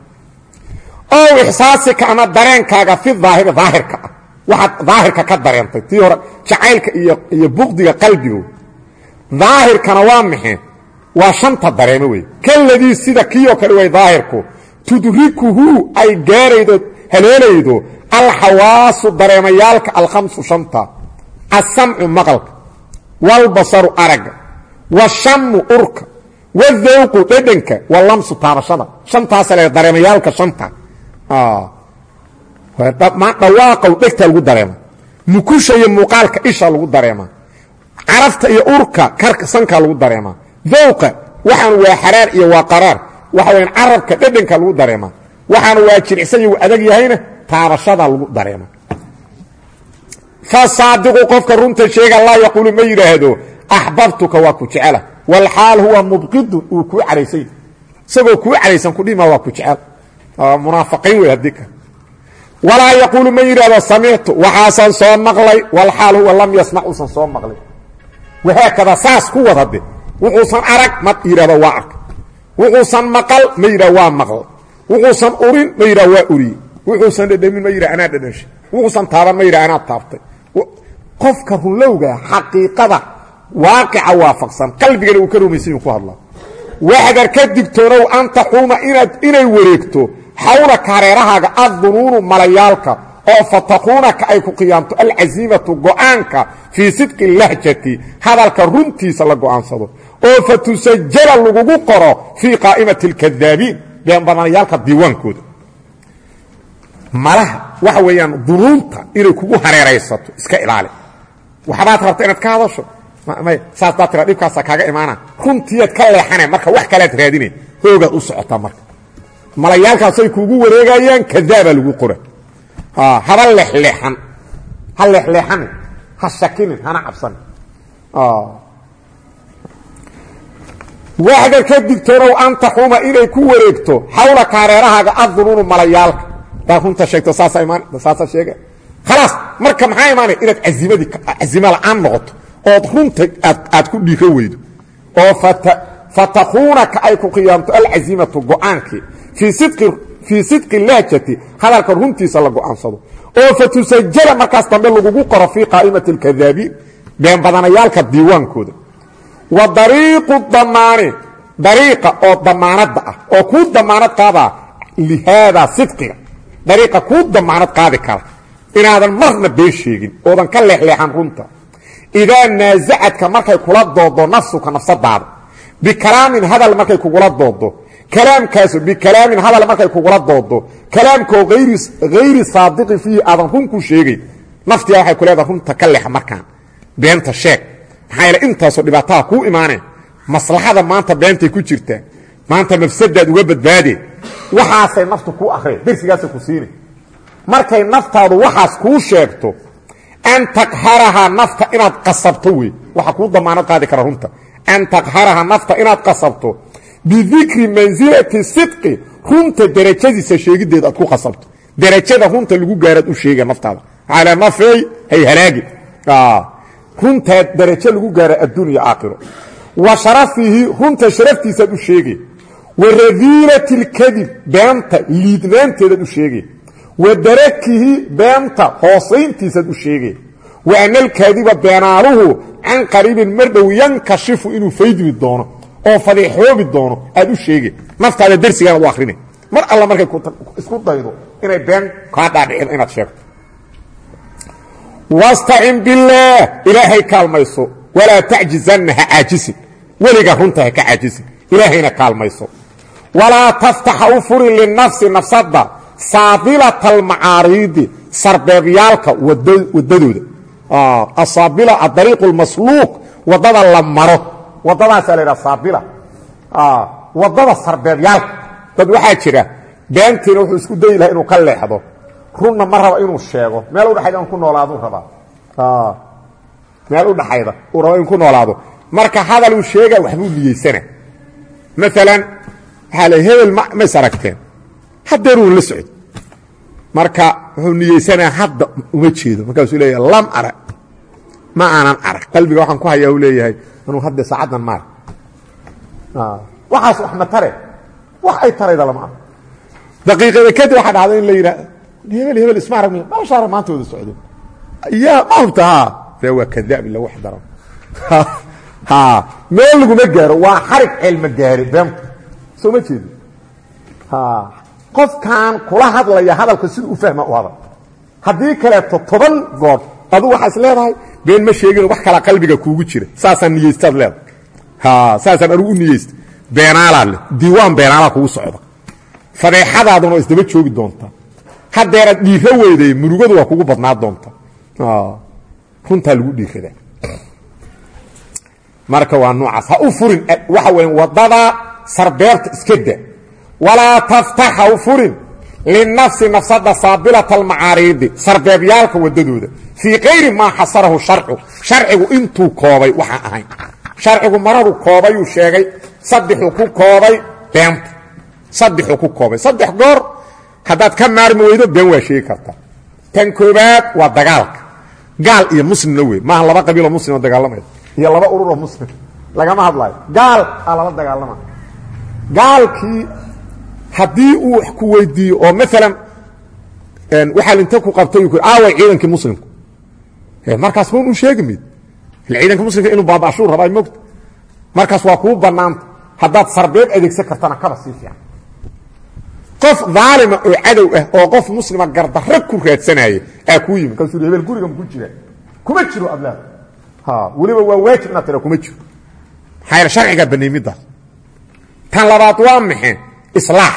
ow ixsaasika ama dareenkaaga fi daahiri daahirka ah. Waxaad daahirka ka dareentay. Tii hore jacaylka iyo buqdiga qalbiga daahirkana waa maxay waa shanta dareemo wey kaladii sida kiioo kale way daahirku. Tudrikuhu ay gaaraydo haleelaydo alxawaasu dareemayaalka alkhamsu shanta asamcu maqalka walbasaru aragga washamu urka wadawqu dhedhanka walamsu taabashada shantaasa le dareemayaalka shanta. Dhawaaqow dhegta lagu dareema. Mukusha iyo muuqaalka isha lagu dareema. Carafta iyo urka karka sanka lagu dareema. Dawqa waxaan waa xaraar iyo waa qaraar. Waxa wayaan carabka dhedhanka lagu dareema. Waxaana waa jiricsan iyo adag yahayna taabashada lagu dareema fasaadiqu qofka runta sheega laa yaquulu ma yidhaahdo axbabtuka waa ku jecela walxaal huwa mubqidun uu kuu caraysay isagoo kuu caraysan kudhima waa ku jecel. Munaafiqiin wey hadika walaa yaquulu ma yidhahdo samictu waxaasan soo maqlay. Walxaal huwa lam yasmac uusan soo maqlay wahaakada saas ku wadade wuxuusan arag ma yidhahdo waa ark wuxuusan maqal ma yidhah waa maql wuxuusan urin ma yidhah waa uriye wuxuusan dhedhamin ma yidhah anaa dhedhanshay wuxuusan taaban ma anaa taabtay. Qofka runlowga xaqiiqada waaqica waafaqsan qalbigana uu ka rumaysan ku hadlaa waxdar ka digtoonow an taxuuma inay wareegto xawlaka hareerahaaga addunuunu malayaalka oo fatakuunaka ay ku qiyaamto alcasiimatu go'aanka fii sidqi lahjati hadalka runtiisa la go'aansado. Oo fa tusajala lagugu qoro fii qaa'imati اlkadaabiin beenbadanayaalka diiwaankooda malaha waxa weeyaan dunuunta inay kugu hareeraysato iska ilaali. Waxbaad rabta inaad ka hadasho? Saas daa tira dhibkaasa kaaga imaana runtiiad ka leexane marka wax kalead raadine hoogaad u socotaa marka. Malayaalkaasay kuugu wareegayaan kadaabaa lagu qora. Haba leexleexan. Ha leexleexan ha shakinin hana cabsan. Waxdar ka digtoonow an taxuma inay ku wareegto xawlaka hareerahaaga addunuunu malayaalka daa runta sheegto saasa imaan saasa sheega khalaas marka maxaa imaanaya inaad azimadii azima la'aan noqoto ood runta aad ku dhiika weydo. Oo fatakuunaka ay ku qiyaamto alcazimatu go'aankii fii sidqi lahjati hadalka runtiisa la go'aansado. Oo fatusajala markaas dambe lagugu qoro fii qaa'imati اlkadaabiin been badanayaalka diiwaankooda. Wa dariiqu damaani dariiqa oo damaanadda ah oo kuu damaanad qaadaa lihaadaa sidqiga dariiqa kuu damaanad qaadi kara. Inaadan marna been sheegin oodan ka leexleexan runta. Idaa naasacadka markay kula doodo nafsuka nafsadaada. Bikalaamin hadal markay kugula doodo. Kalaamkaasu bikalaamin hadal markay kugula doodo. Kalaamkoo hayri saadiqin fiihi aadan run ku sheegayn naftiga waxay ku leedaha runta ka leexa markaan. Beenta sheeg. Maxaa yeele intaasoo dhibaataha kuu imaaneen. Maslaxada maanta beentay ku jirtaa maanta mafsadaad uga badbaadeen waxaasay naftu kuu akreen dersigaasay ku siine markay naftaadu waxaas kuu sheegto an taqharahaa nafta inaad qasabto wey waxa kuu damaanad qaadi kara runta. An taqharahaa nafta inaad qasabto bidikri mansilati sidqi runta derajadiisa sheegideeda aad ku qasabto. Derajada runta lagu gaaraad u sheega naftaada. Calaa nafey hay halaagi. Runtaa darajo lagu gaara addunya aakhiro. Wa sharafihi runta sharaftiisaad u sheegay wa radiilati اlkadib beenta liidnaanteedaad u sheegay. Wa darakihi beenta hoosayntiisaad u sheegay. Wa ana alkaadiba beenaaluhu can qariibin mar dhow yankashifu inuu faydmi doono oo fadiixoobi doono aad u sheegay. Naftaada dersigaanaad u akrinay mar alla markay isku daydo inay been kaa dhaadhicin inaad sheegto. Wastacin billaah ilaahay kaalmayso. Walaa tacjizanna ha caajisin weliga walaa taftaxa u furin linafsi nafsadda saabilata almacaariidi sarbeebyaalka wadadooda asaabila adariiqu lmasluuq waddada la maro. Wadadaasaa la yidhaha saabila. Wadada sarbeebyaalka. Dad waxaa jira beentiina wuxuu isku dayi lahaa inuu ka leexdo. Runna ma raba inuu sheego. Meel udhaxayd aan ku noolaaduu rabaa. Meel u dhaxayda uu rabo in ku noolaado marka hadaluu sheega waxbuu niyeysana maalan waxaa le hebel mays aragteen. Haddeeruu la socod. Marka wuxuu niyeysanaa hadda uma jeedo. Markaasuu leeyahay lam arag ma aanan arag. Qalbiga waxaan ku hayaa uu leeyahay anuu hadde saacaddan maarag waxaas wax ma tare wax ay tarayda lama arag. Daqiiqada kadib waxaa dhacda in la yidhaah hebel hebel isma arag miya. Maashaara maanta wada socdeen yaa ma hubta ha dee waa kadaab daran. Ha meel laguma gaaro waa xarig ceel ma gaari beenta soo ma jeedo qofkan kula hadlaya hadalka siduu u fahma u hadal haddii kaleeto toban goor adugu waxaa is leedahay been ma sheegino wax kala qalbiga kuugu jira. Saasaan niyeystaad leedahay. Ha saasaan anugu u niyeysta beenaalaa leh. Diiwaan beenaalaa socda. Fadeexadaaduna waa isdaba joogi doontaa haddeeraad dhiiro weyday murugadu waa kugu badnaa doonta. Runtaa lagu dhiiradaa marka waa noocaas. Ha u furin. Waxa weya waddada sarbeerta iska da walaa taftax ha u furin linafsi nafsada saabilata almacaariidi sarbeebyaalka wadadooda fii kayri maa xasarahu sharcu sharcigu intuu koobay waxaan ahayn. Sharcigu maradu koobayuu sheegay saddexuu ku koobay beenta saddexuu ku koobay. Saddex goor haddaad ka maarmi weydo been waa sheegi kartaa tan koobaad waa dagaalka. Gaal iyo muslimna wey maaha laba qabiiloo muslimoo dagaalamaya iyo laba ururoo muslim. Lagama hadlaayo. Gaal gaalkii haddii uu wax ku weydiiyo oo maalan waxaa linta ku qabtay u aaway ciidankii muslimku. Markaas ma unu sheegi mayd ciidanka muslimka inuu baaba'ashuu rabaa mogta markaas waa kuu bannaanta. Haddaad sarbeeb adeegsan kartana kaba sii fiican. Qof daalima oo cadow ah oo qof muslima gardarro ku raadsanaya aa kuu yimi kaasuu hebel guriga maku jira. Kuma jiro aad leeda ha weliba waa waajib inaad tira kuma jiro. Maxaa yaele sharcigaa baneey middaas tan labaad waa maxe islaax.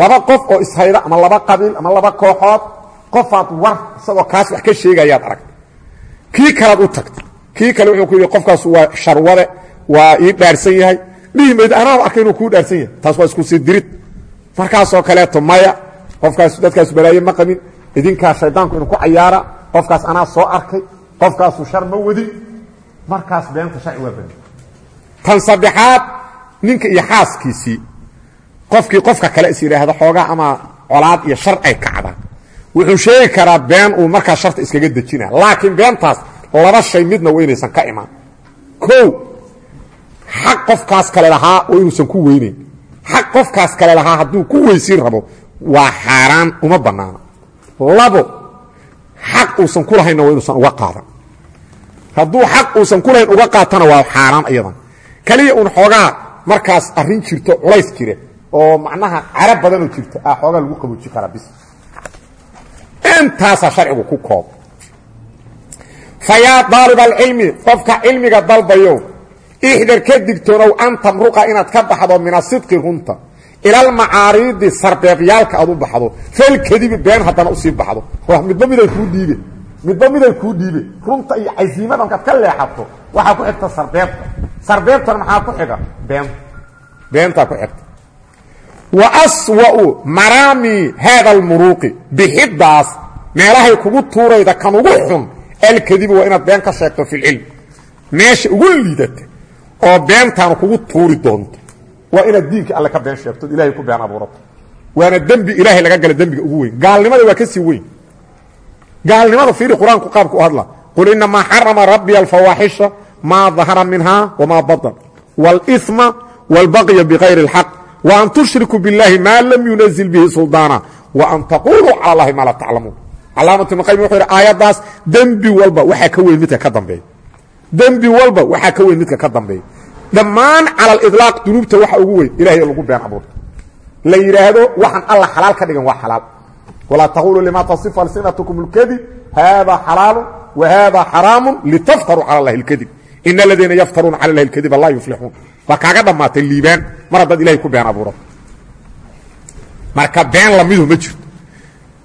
Laba qof oo ishayda ama laba qabiil ama laba kooxood qofaad war isagoo kaas wax ka sheegayaad aragta kii kalead u tagta. Kii kale wuxuu ku yidhi qofkaas waa sharwade waa ii dhaarsan yahay. Dhihi mayd anaaba arkay inuu kuu dhaarsan yahay. Taas waa isku sii dirid. Markaasoo kaleeto maya qofkaas dadkaas balaaye ma qabin. Idinkaa shaydaanku inu ku cayaara. Qofkaas anaa soo arkay. Qofkaasu shar ma wadin markaas beenta sharci waa bani tan saddexaad ninka iyo xaaskiisii. Qofkii qofka kale is yidhaahda xoogaa ama colaad iyo shar ay kacdaan wuxuu sheegi karaa been uu markaa sharta iskaga dejina laakiin beentaas laba shay midna waa inaysan ka imaan. O xaq qofkaas kale lahaa oo inuusan ku weynayn xaq qofkaas kale lahaa hadduu ku weysiin rabo waa xaaraan uma bannaana labo xaq uusan ku lahaynna waa inuusan uga qaadan. Hadduu xaq uusan ku lahayn uga qaatana waa xaaraan iyadan keliya uun xoogaa markaas arrin jirto culays jira oo macnaha cara badanoo jirta a xoogaa lagu qabooji karaa bis. Intaasaa sharcigu ku koob. Fa yaa daalib alcilmi qofka cilmiga dalbayo ixdar ka digtoonow an tamruqa inaad ka baxdo min asidqi runta ilalmacaariidi sarbeebyaalka aad u baxdo falkadibi been haddana u sii baxdo. Midba miday kuu dhiibe midba miday kuu dhiibe runta iyo casiimada markaad ka leexato waxaa ku xigta sarbeebta sarbeebtana maxaa ku xiga? Beenta beentaa ku xigta. Wa aswa'u maraami haada almuruuqi bixiddaas meelahay kugu tuurayda kan ugu xun alkadibu waa inaad been ka sheegto fi lcilm meesha ugu liidata oo beentaanu kugu tuuri doonto. Waa inaad diinka alle ka been sheegto ilahay ku been abuurato. Waana dembi ilaahay laga gala dembiga ugu weyn. Gaalnimada waa ka sii weyn. Gaalnimada fiiri qur'aanku qaabka u hadla. Qul inamaa xarama rabbiya alfawaaxisha maa dahara minha wamaa baطn wاlإثma wاlbaqya bغayri اlxaq وan tushrikuu biاllahi ma lam yunazil bihi sulطaana وan taquluu calى اllahi ma la taclamuun calaamat ibn qayim wuxuu yidhi aayaddaas dembi walba waxaa ka weyn midka ka dambeeya dembi walba waxaa ka weyn midka ka dambeeya dhammaan cala aliطlaaq dunuubta waxa ugu weyn ilahay lagu been abuurta la yidhaahdo waxaan alla xalaal ka dhigan waa xalaal walaa taquluu lima tasifu alsinatkum اlkadib hada xalaalu wa hada xaraamu litaftaruu cala اllahi اlkadib in aladiina yaftaruuna cala اllahi اlkadiba laa yuflixuun waa kaaga dhammaatay liibaan mar haddaad ilahay ku been abuurato marka been lamidu ma jirto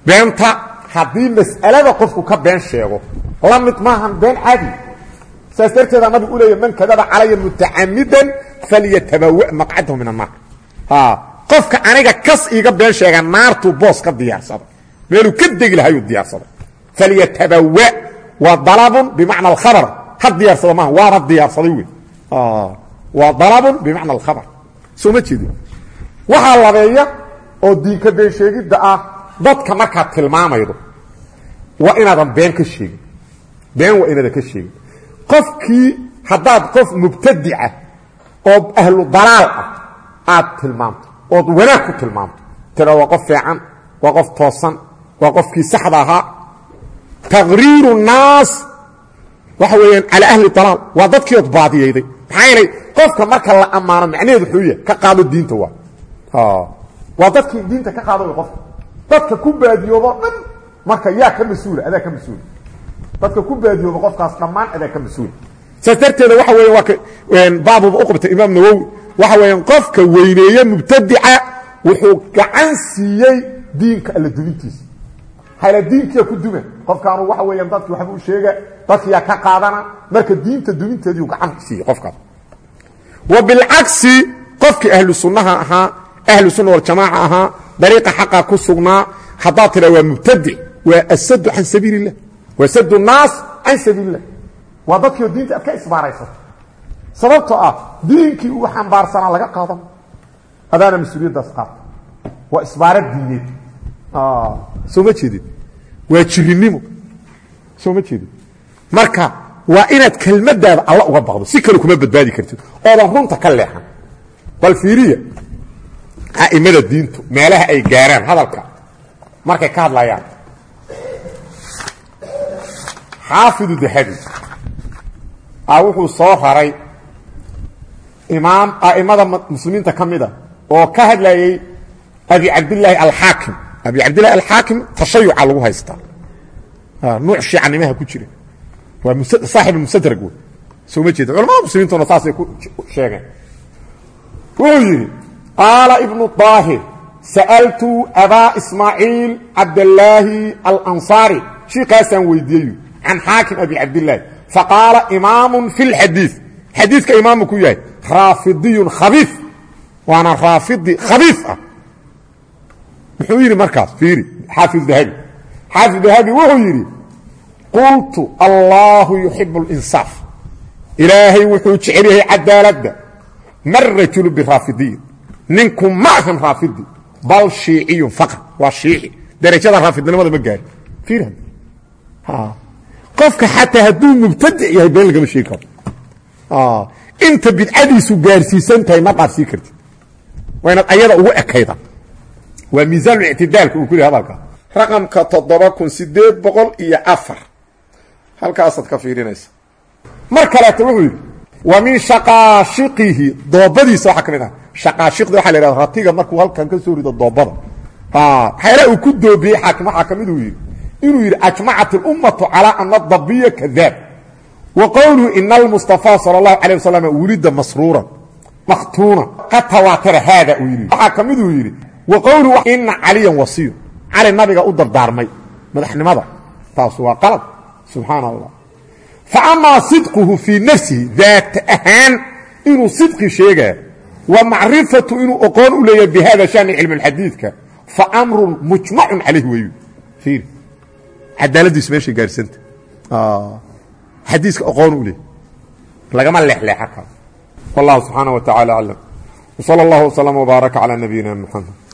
beenta haddii mas'alada qofku ka been sheego la mid maahan been caadi. Saas darteeda nabigu u leeya man kadaba calaya mutacamidan falyatabawa maqcadahu min annaar. Qofka aniga kas iiga been sheega naartuu boos ka diyaarsada. Meeluu ka degi lahayuu diyaarsaday falyatabawa waa dalabun bimacna alkhabar ha diyaarsado maaha waana diyaarsaday wey waa dalabun bimacna alkhabar. Soo ma jeedi waxaa labeeya oo diinka been sheegidda ah dadka markaad tilmaamaydo waa inaadan been ka sheegin. Been waa inaadan ka sheegin. Qofkii haddaad qof mubtadica oo ahlu dalaal ah aad tilmaamto ood wanaag ku tilmaamto tira waa qof fiican waa qof toosan waa qofkii saxda ahaa taqriiru naas waxa weeyaan calaa ahli dalaal waa dadkii od baadiyeyday. Maxaa yeelay qofka marka la ammaano macnaheedu wuxuu yahay ka qaado diinta waa. Waa dadkii diinta ka qaado qofka dadka ku baadiyoodo dhan marka yaa ka mas'uula adaa ka mas'uula dadka ku baadiyoodo qofkaas dhammaan adaa ka mas'uula saas darteeda waxa weya waa baabuba uqabta imaam nawowi waxa weeyaan qofka weyneeye mubtadica wuxuu gacan siiyey diinka alla dumintiisa hayla diinkiya ku duma qofkaanu waxa weeyaan dadki waxba u sheega dadkiyaa ka qaadana marka diinta duminteediiu gacan siiyey qofkaas. Wa bilcagsi qofkii ahlu sunnaha ahaa ahlu sunna waljamaaca ahaa dariiqa xaqa ku sugnaa haddaad tidha waa mubtadic waa asadu can sabiil illah waa sadu naas can sabiil illah waa dadkiio diinta aad ka isbaaraysato sababtoo ah diinkii uu xambaarsanaa laga qaadan adaana mas'uuliyaddaas qaata waa isbaara diineed soo ma jeedid waa jirinimo soo ma jeedid marka waa inaad kelmadaada alla uga baqdo si kale kuma badbaadi kartid. Oodan runta ka leexan. Bal fiiriya a'imada diintu meelaha ay gaaraan hadalka markay ka hadlayaan. Xaafidu dahabi a wuxuu soo raray imaam a'imada muslimiinta ka mida oo ka hadlayey abi cabdillaahi alxaakim abi cabdillahi alxaakim tashayuca lagu haystaa nuuc shiicanimaha ku jira. Waa saaxib musadrag wey soo ma jeeda culamada muslimiintuna saasay ku sheegeen. Wuxuu yidhi qaala ibnu daahir sa'altu abaa ismaaciil cabdallaahi alansaari. Shiikaasaan weydiiyeyu can xaakim abi cabdillaahi. Faqaala imaamun fi lxadiid xadiidka imaamu ku yahay raafidiyun khabiif. Waana raafidi khabiif ah muxuu yidhi markaas fiiri xaafid dahabi. Xaafid dahabi wuxuu yidhi qultu allaahu yuxibu اlinsaaf ilaahay wuxuu jecel yahay cadaaladda. Ma rajulu biraafidiyin ninku ma ahan raafidi. Bal shiiciyun faqad waa shiici. Darajada raafidnimada ma gaari fiir qofka xataa hadduu mubtadic yahay been lagama sheegi karo. Inta bidcadiisu gaarsiisan tahay ma dhaarsii kartid. Waa inaad ayada ugu ekayda waa miisaanulictidaalka uu ku yidhi hadalka raqamka toddoba kun sideed boqol iyo afar halkaasaad ka fiirinaysa mar kaleeto wuxuu yidhi wa min shaqaashiqihi doobadiisa waxaa ka mid ah shaqaashiqda waxa la yhahda ratiga markuu halkan ka soo rido doobada waxyaalaha uu ku doobiyey xaakim waxaa ka mid uu yidhi inuu yidhi ajmacat اlummatu calىa ana dabiya kadaab wa qowluhu ina almustaفaa salى اllahu alيه wasalam wulida masruuran maktuuna qad tawaatara haada uu yidhi waxaa ka miduu yidhi wa qowlu ina caliyan wasiyu cali nabiga u dardaarmay madaxnimada. Taas waa qalad subxaana allah fa amaa sidquhu fii nafsihi daat ahaan inuu sidqi sheegaa wa macrifatu inuu oqoon u leeyahay bi hada shani cilmilxadiidka fa amrun mujmacun calayh weyu iir cadaaladiisu meeshay gaarsanta ah. xadiiska oqoon u leeyahy lagama leexleexa karo. Wallahu subxaana wa tacaala aclam wsala allahu wslam wbaaraka calaa nabiyina muxamed